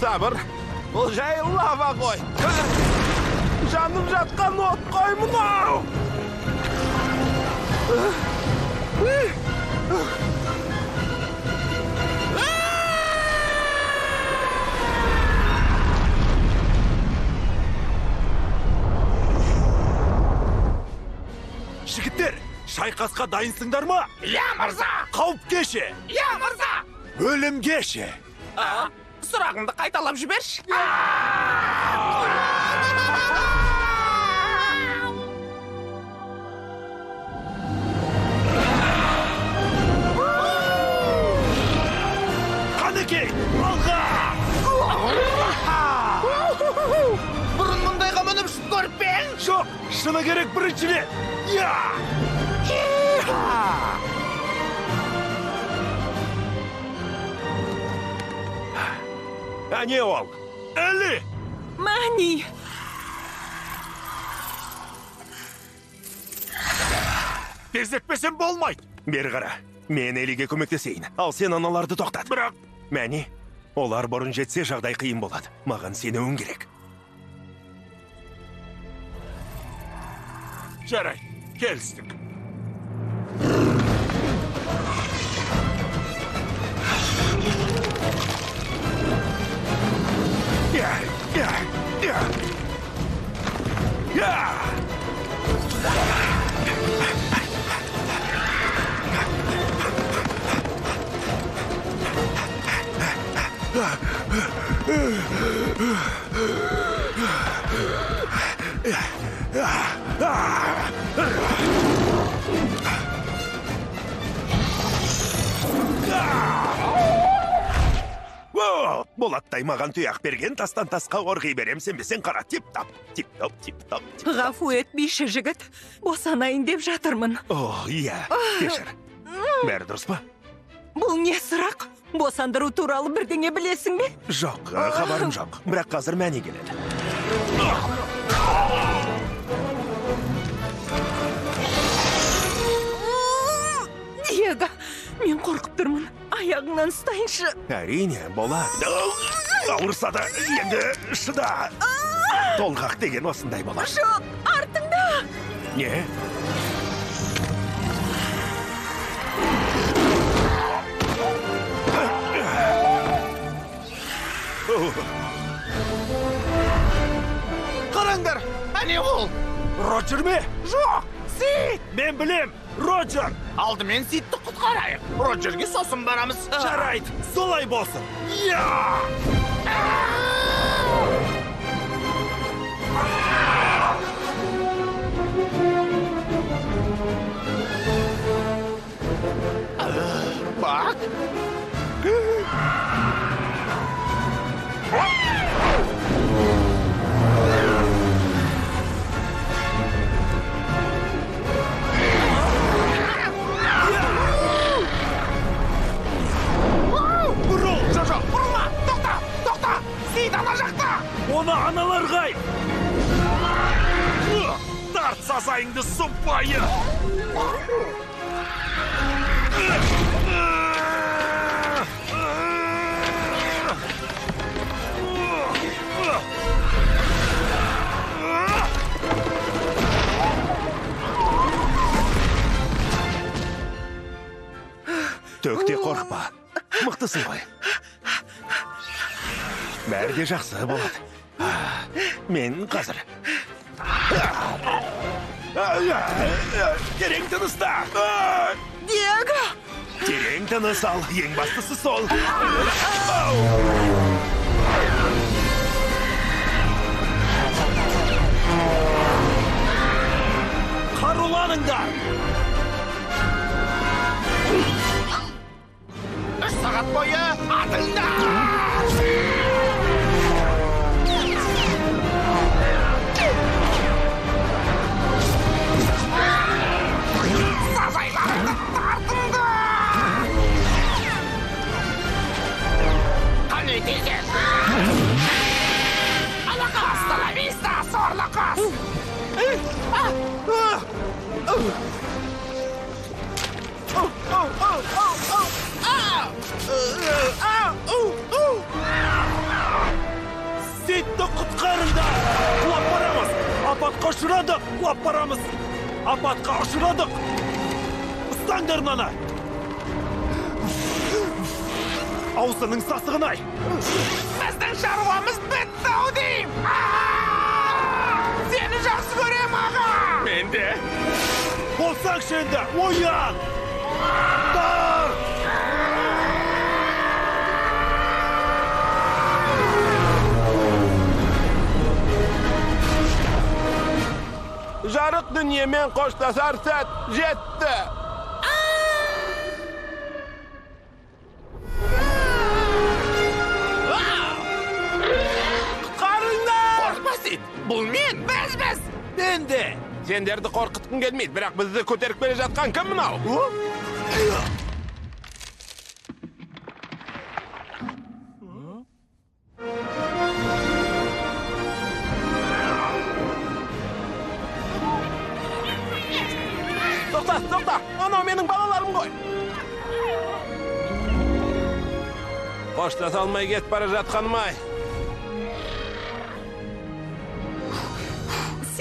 Сабыр, бұл жай лава ғой. Жанып жатқан от қой мынау! Шайқасқа дайынсыңдар ма иә мырза! Қауіпке ше иә мырза! Өлімге ше сұрағыңды қайталап жіберші. Қанекей алға! Бұрын мұндайға мініп көріп пе ең жоқ шыны керек біріншіден я а не ол әлі мәни тездетпесем болмайды бері қара мен элиге көмектесейін. Ал сен аналарды тоқтат. Бірақ мәне олар бұрын жетсе жағдай қиын болады. Маған сенуің керек. Жарайды келістік. Я я я я О, болаттай маған тұяқ берген тастан тасқа қорғи берем сенбесең қара тип тап тип топ тип топ ғафу биші жігіт босанайын деп жатырмын. О иә кешір. Бәрі дұрыс па? Бұл не сұрақ? Босандыру туралы бірдеңе білесің бе? Жоқ хабарым жоқ. Бірақ қазір мәне келеді. Ұстайыншы әрине болады ауырса да енді шыда. Толғақ деген осындай болады жоқ артыңда. Не? Қараңдар, әне ол! роджер ме? Жоқ сит мен білем роджер. Алдымен ситті құтқарайық роджерге сосын барамыз жарайды солай болсын бак оны аналарға айт! Тарт сазайыңды сұмпайы төкте қорықпа. Мықтысың ғой. Бәрі де жақсы болады. Мен қазір терең тыныста диего терең тыныс ал ең бастысы сол қаруланыңдар үш сағат бойы атыңдар сейітті құтқарыңдар. Құлап барамыз. Апатқа ұшырадық. Құлап барамыз. Апатқа ұшырадық. Ұстаңдар мынаны аузының сасығын ай. Біздің шаруамыз бітті ау дейм сені жақсы көрем аға! Мен де. Енді оян Дар! Жарық дүниемен қоштасар сәт жетті. Сендерді қорқытқым келмейді, бірақ бізді көтеріп келе жатқан кім мынау? Тоқта, тоқта! Анау менің балаларым ғой! Қоштаса алмай кетіп бара жатқаным ай.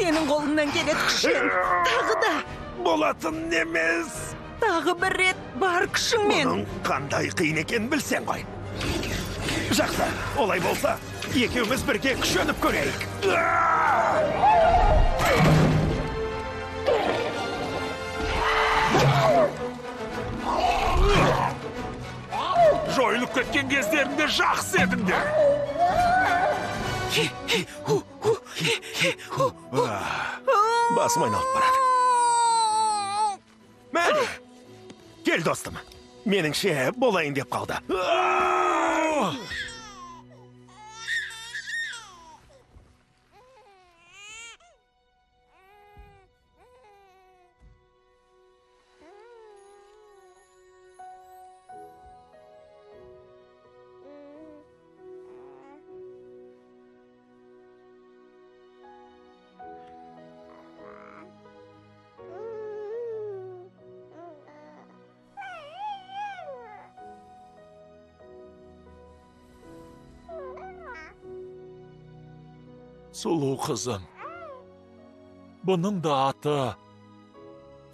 Сенің қолыңнан келеді күшің тағы да болатын емес тағы бір рет бар күшіңмен мұның қандай қиын екенін білсең ғой жақсы олай болса екеуміз бірге күшеніп көрейік жойылып кеткен кездерінде жақсы едіңдер басым айналып барады мәне кел достым меніңше болайын деп қалды сұлу қызым бұның да аты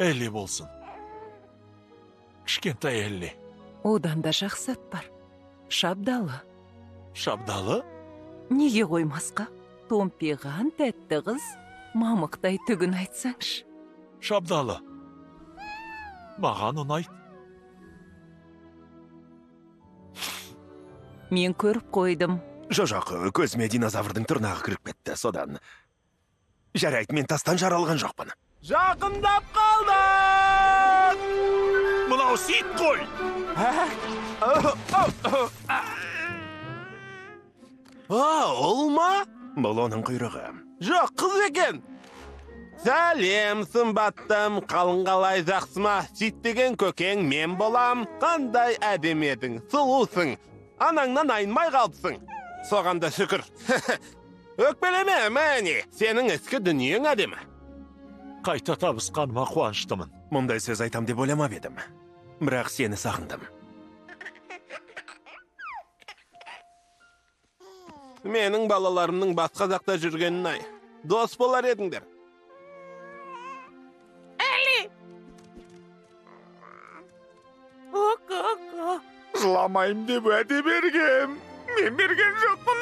элли болсын кішкентай элли одан да жақсы ат бар шабдалы шабдалы неге қоймасқа томпиған тәтті қыз мамықтай түгін айтсаңшы шабдалы маған ұнайды мен көріп қойдым жо жоқ көзіме динозаврдың тырнағы кіріп кетті содан жарайды мен тастан жаралған жоқпын Жақындап қалдық! мынау сейіт қой А, ол ма? бұл оның құйрығы Жоқ, қыз екен. Сәлем, сымбаттым, қалың қалай жақсы ма? Сөйтпеген көкең мен болам. Қандай әдем едің, сұлусың. Анаңнан айнмай қалыпсың. Соған да шүкір. Өкпелеме, мәне, сенің ескі дүниең әдемі. қайта табысқаныма қуаныштымын мұндай сөз айтам деп ойламап едім бірақ сені сағындым Менің балаларымның басқа жақта жүргенін ай. Дос болар едіңдер. жыламайым деп уәде бергем мен берген жоқпын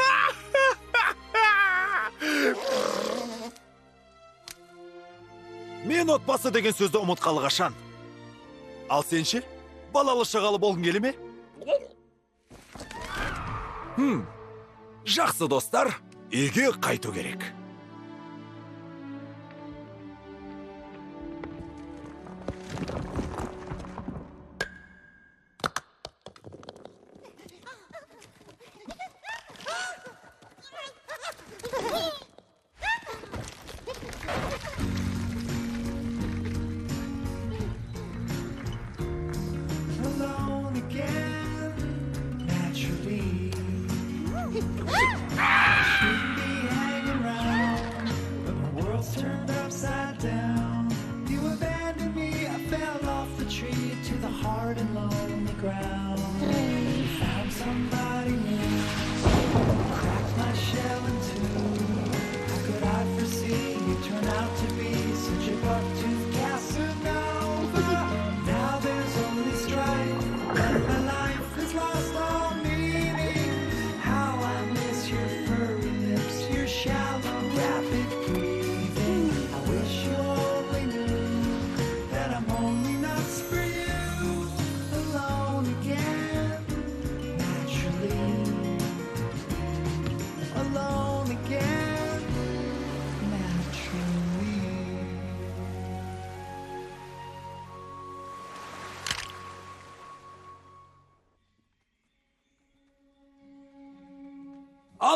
мен отбасы деген сөзді ұмытқалы қашан? Ал сен ше балалы шағалы болғың келе ме? Жақсы достар үйге қайту керек.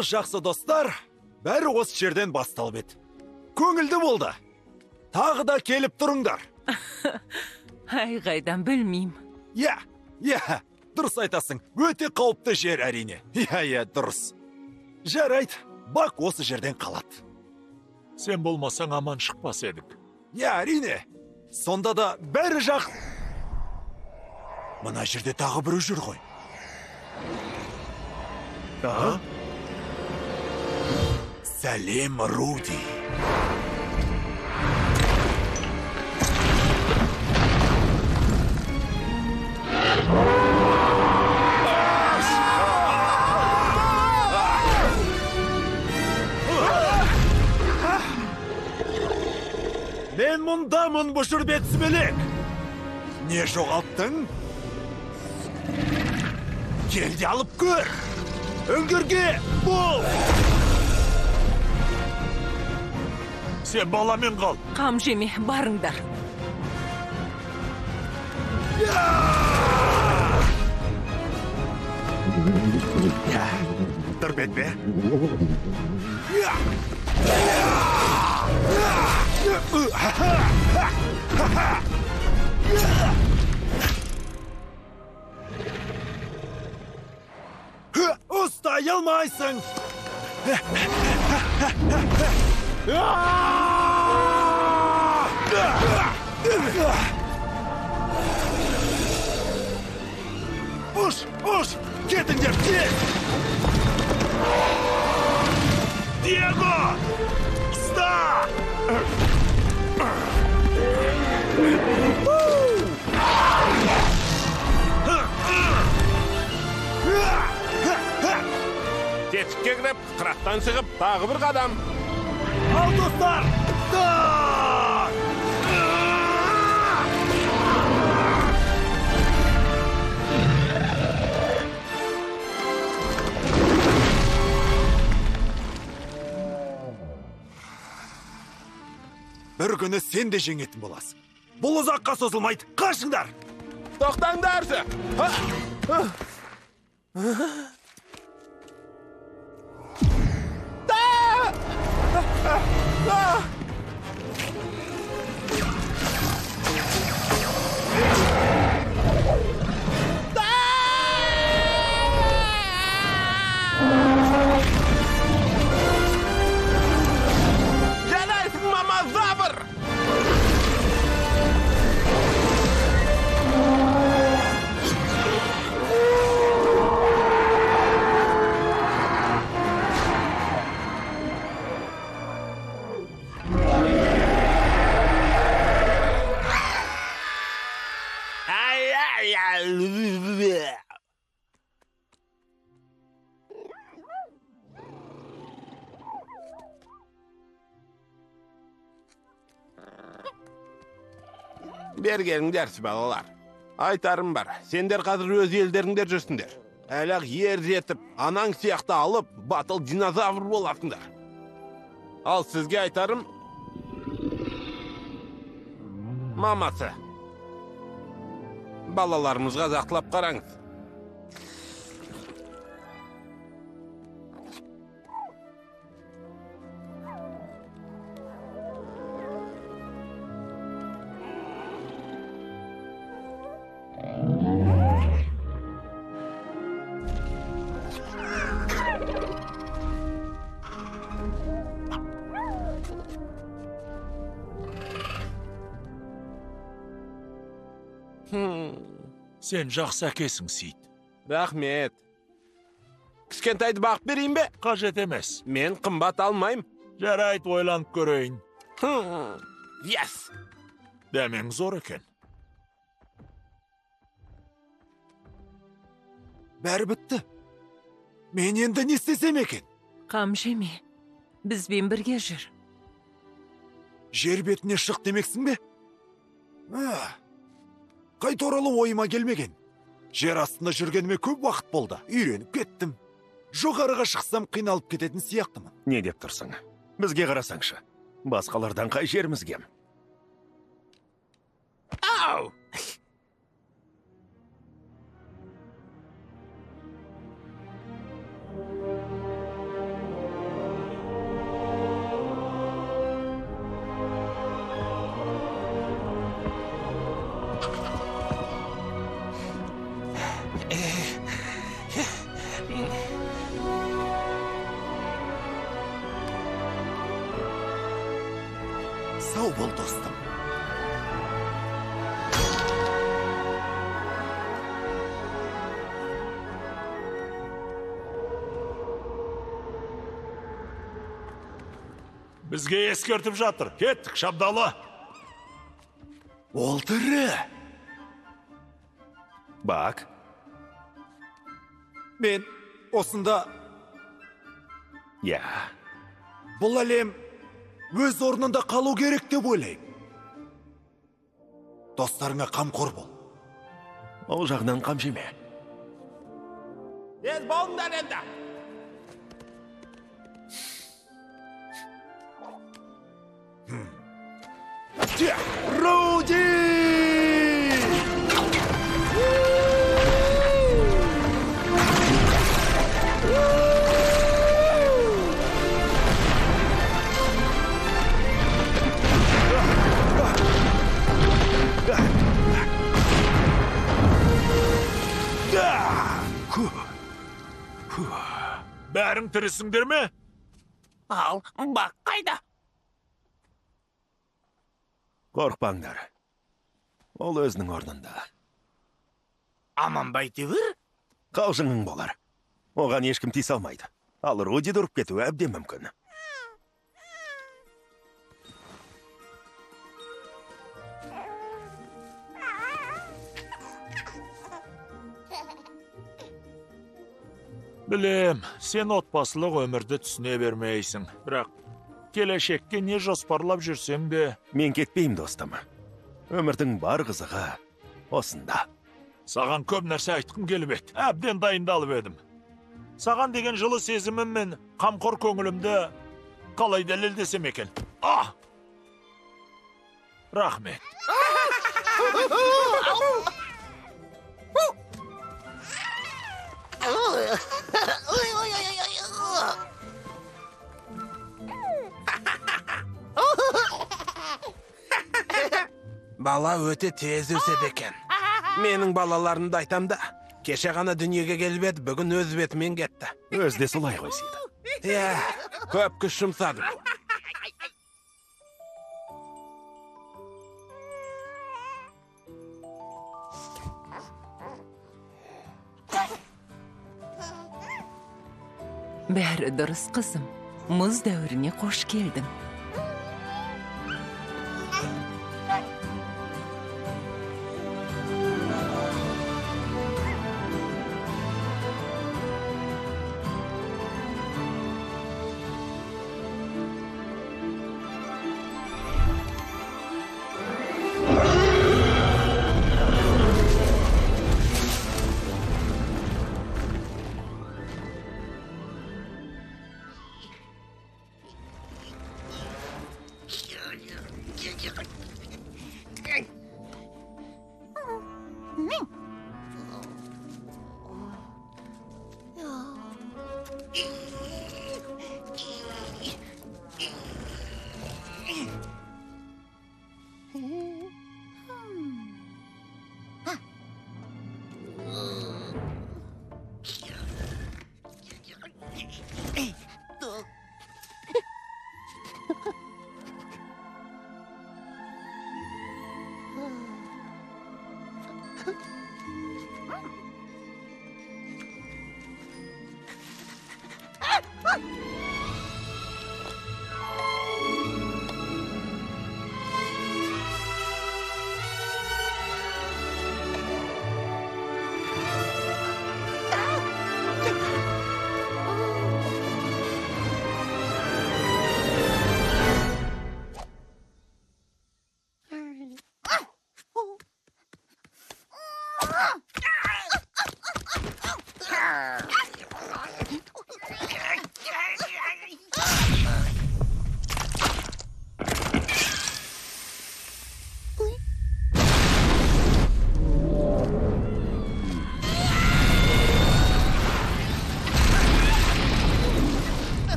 Ал жақсы достар. Бәрі осы жерден басталып еді. Көңілді болды. Тағы да келіп тұрыңдар. Ай қайдан білмеймін. Иә иә дұрыс айтасың. Өте қауіпті жер әрине. Иә иә дұрыс. Жарайды бак осы жерден қалады. Сен болмасаң аман шықпас едік. Иә әрине. Сонда да бәрі жақ мына жерде тағы біреу жүр ғой. А сәлем руди. Мен мұндамын бұшырбек сүмелек не жоғалттың? Кел де алып көр. Үңгірге бол. Сен баламен қал қам жеме барыңдар дырп етпе ұстай алмайсың ұш ұш кетіңдер тез диего! Ұста Тесікке кіріп, қыраттан шығып, тағы бір қадам ал достар тұр бір күні сен де жеңетін боласың бұл ұзаққа созылмайды қашыңдар тоқтаңдаршы А! Жарайсың, Бергеніңдерші балалар. Айтарым бар, сендер қазір өз елдеріңдер жүрсіңдер. Әлі ер жетіп, анаң сияқты алып, батыл динозавр боласыңдар. Ал сізге айтарым... Мамасы. Балаларымызға зақтылап қараңыз. Сен жақсы әкесің сейіт Рахмет. Кішкентайды бағып берейін бе? қажет емес Мен қымбат алмайм. жарайды ойланып көрейін Yes! дәмең зор екен бәрі бітті мен енді не істесем екен қам жеме бізбен бірге жүр жер бетіне шық демексің бе А, қайта оралу ойыма келмеген. Жер астында жүргеніме көп уақыт болды. Үйреніп кеттім. Жоғарыға шықсам қиналып кететін сияқтымын. Не деп тұрсың? Бізге қарасаңшы. Басқалардан қай жеріміз кем Ау! Бізге ескертіп жатыр. Кеттік шабдалы. Ол тірі бак. Мен осында иә. бұл әлем өз орнында қалу керек деп ойлаймын. Достарыңа қамқор бол. Ол жағынан қам жеме Тез болыңдар енді. Руди! Бәрің тірісіңдер ме? Ал, бақ қайда? Қорықпаңдар ол өзінің орнында. Аман байтөбір? қалжыңың болар. Оған ешкім тиісе алмайды. Ал рудиді ұрып кетуі әбден мүмкін. Білем сен отбасылық өмірді түсіне бермейсің. Бірақ келешекке не жоспарлап жүрсең де. Мен кетпеймін достым. Өмірдің бар қызығы осында. Саған көп нәрсе айтқым келіп еді. Әбден дайындалып едім. Саған деген жылы сезімім мен қамқор көңілімді қалай дәлелдесем екен? А! Рахмет. Ой, ой, ой, бала өте тез өседі екен. Менің балаларымды айтам да. Кеше ғана дүниеге келіп еді бүгін өз бетімен кетті. Өзі де солай ғой сейді иә көп күш жұмсадым. Бәрі дұрыс қызым. Мұз дәуіріне қош келдің. that.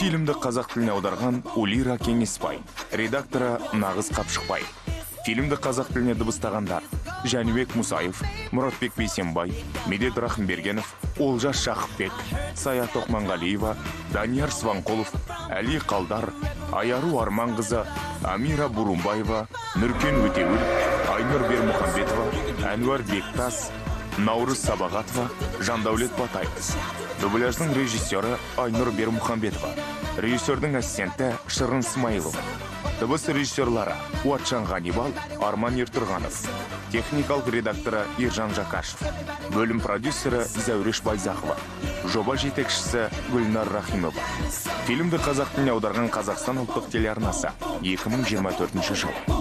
Фильмді қазақ тіліне аударған улира кеңесбай редакторы нағыз қапшықбай фильмді қазақ тіліне дыбыстағандар жәнібек мұсаев мұратбек бейсенбай медет рахымбергенов олжас жақыпбек саят тоқманғалиева данияр сванқұлов әли қалдар аяру арманқызы амира бурумбаева нүркен өтеуіл айнұр бермұхамбетова әнуар бектас наурыз сабағатова жандәулет батаев дубляждың режиссері айнұр бермұхамбетова. Режиссердің ассистенті шырын смайылов дыбыс режиссерлары уатжан ғанибал арман ертұрғанов. Техникалық редакторы ержан жақашев. Бөлім продюсері зәуреш байзақова жоба жетекшісі гүлнар рахимова. Фильмді қазақ тіліне аударған қазақстан ұлттық телеарнасы 2024 жыл.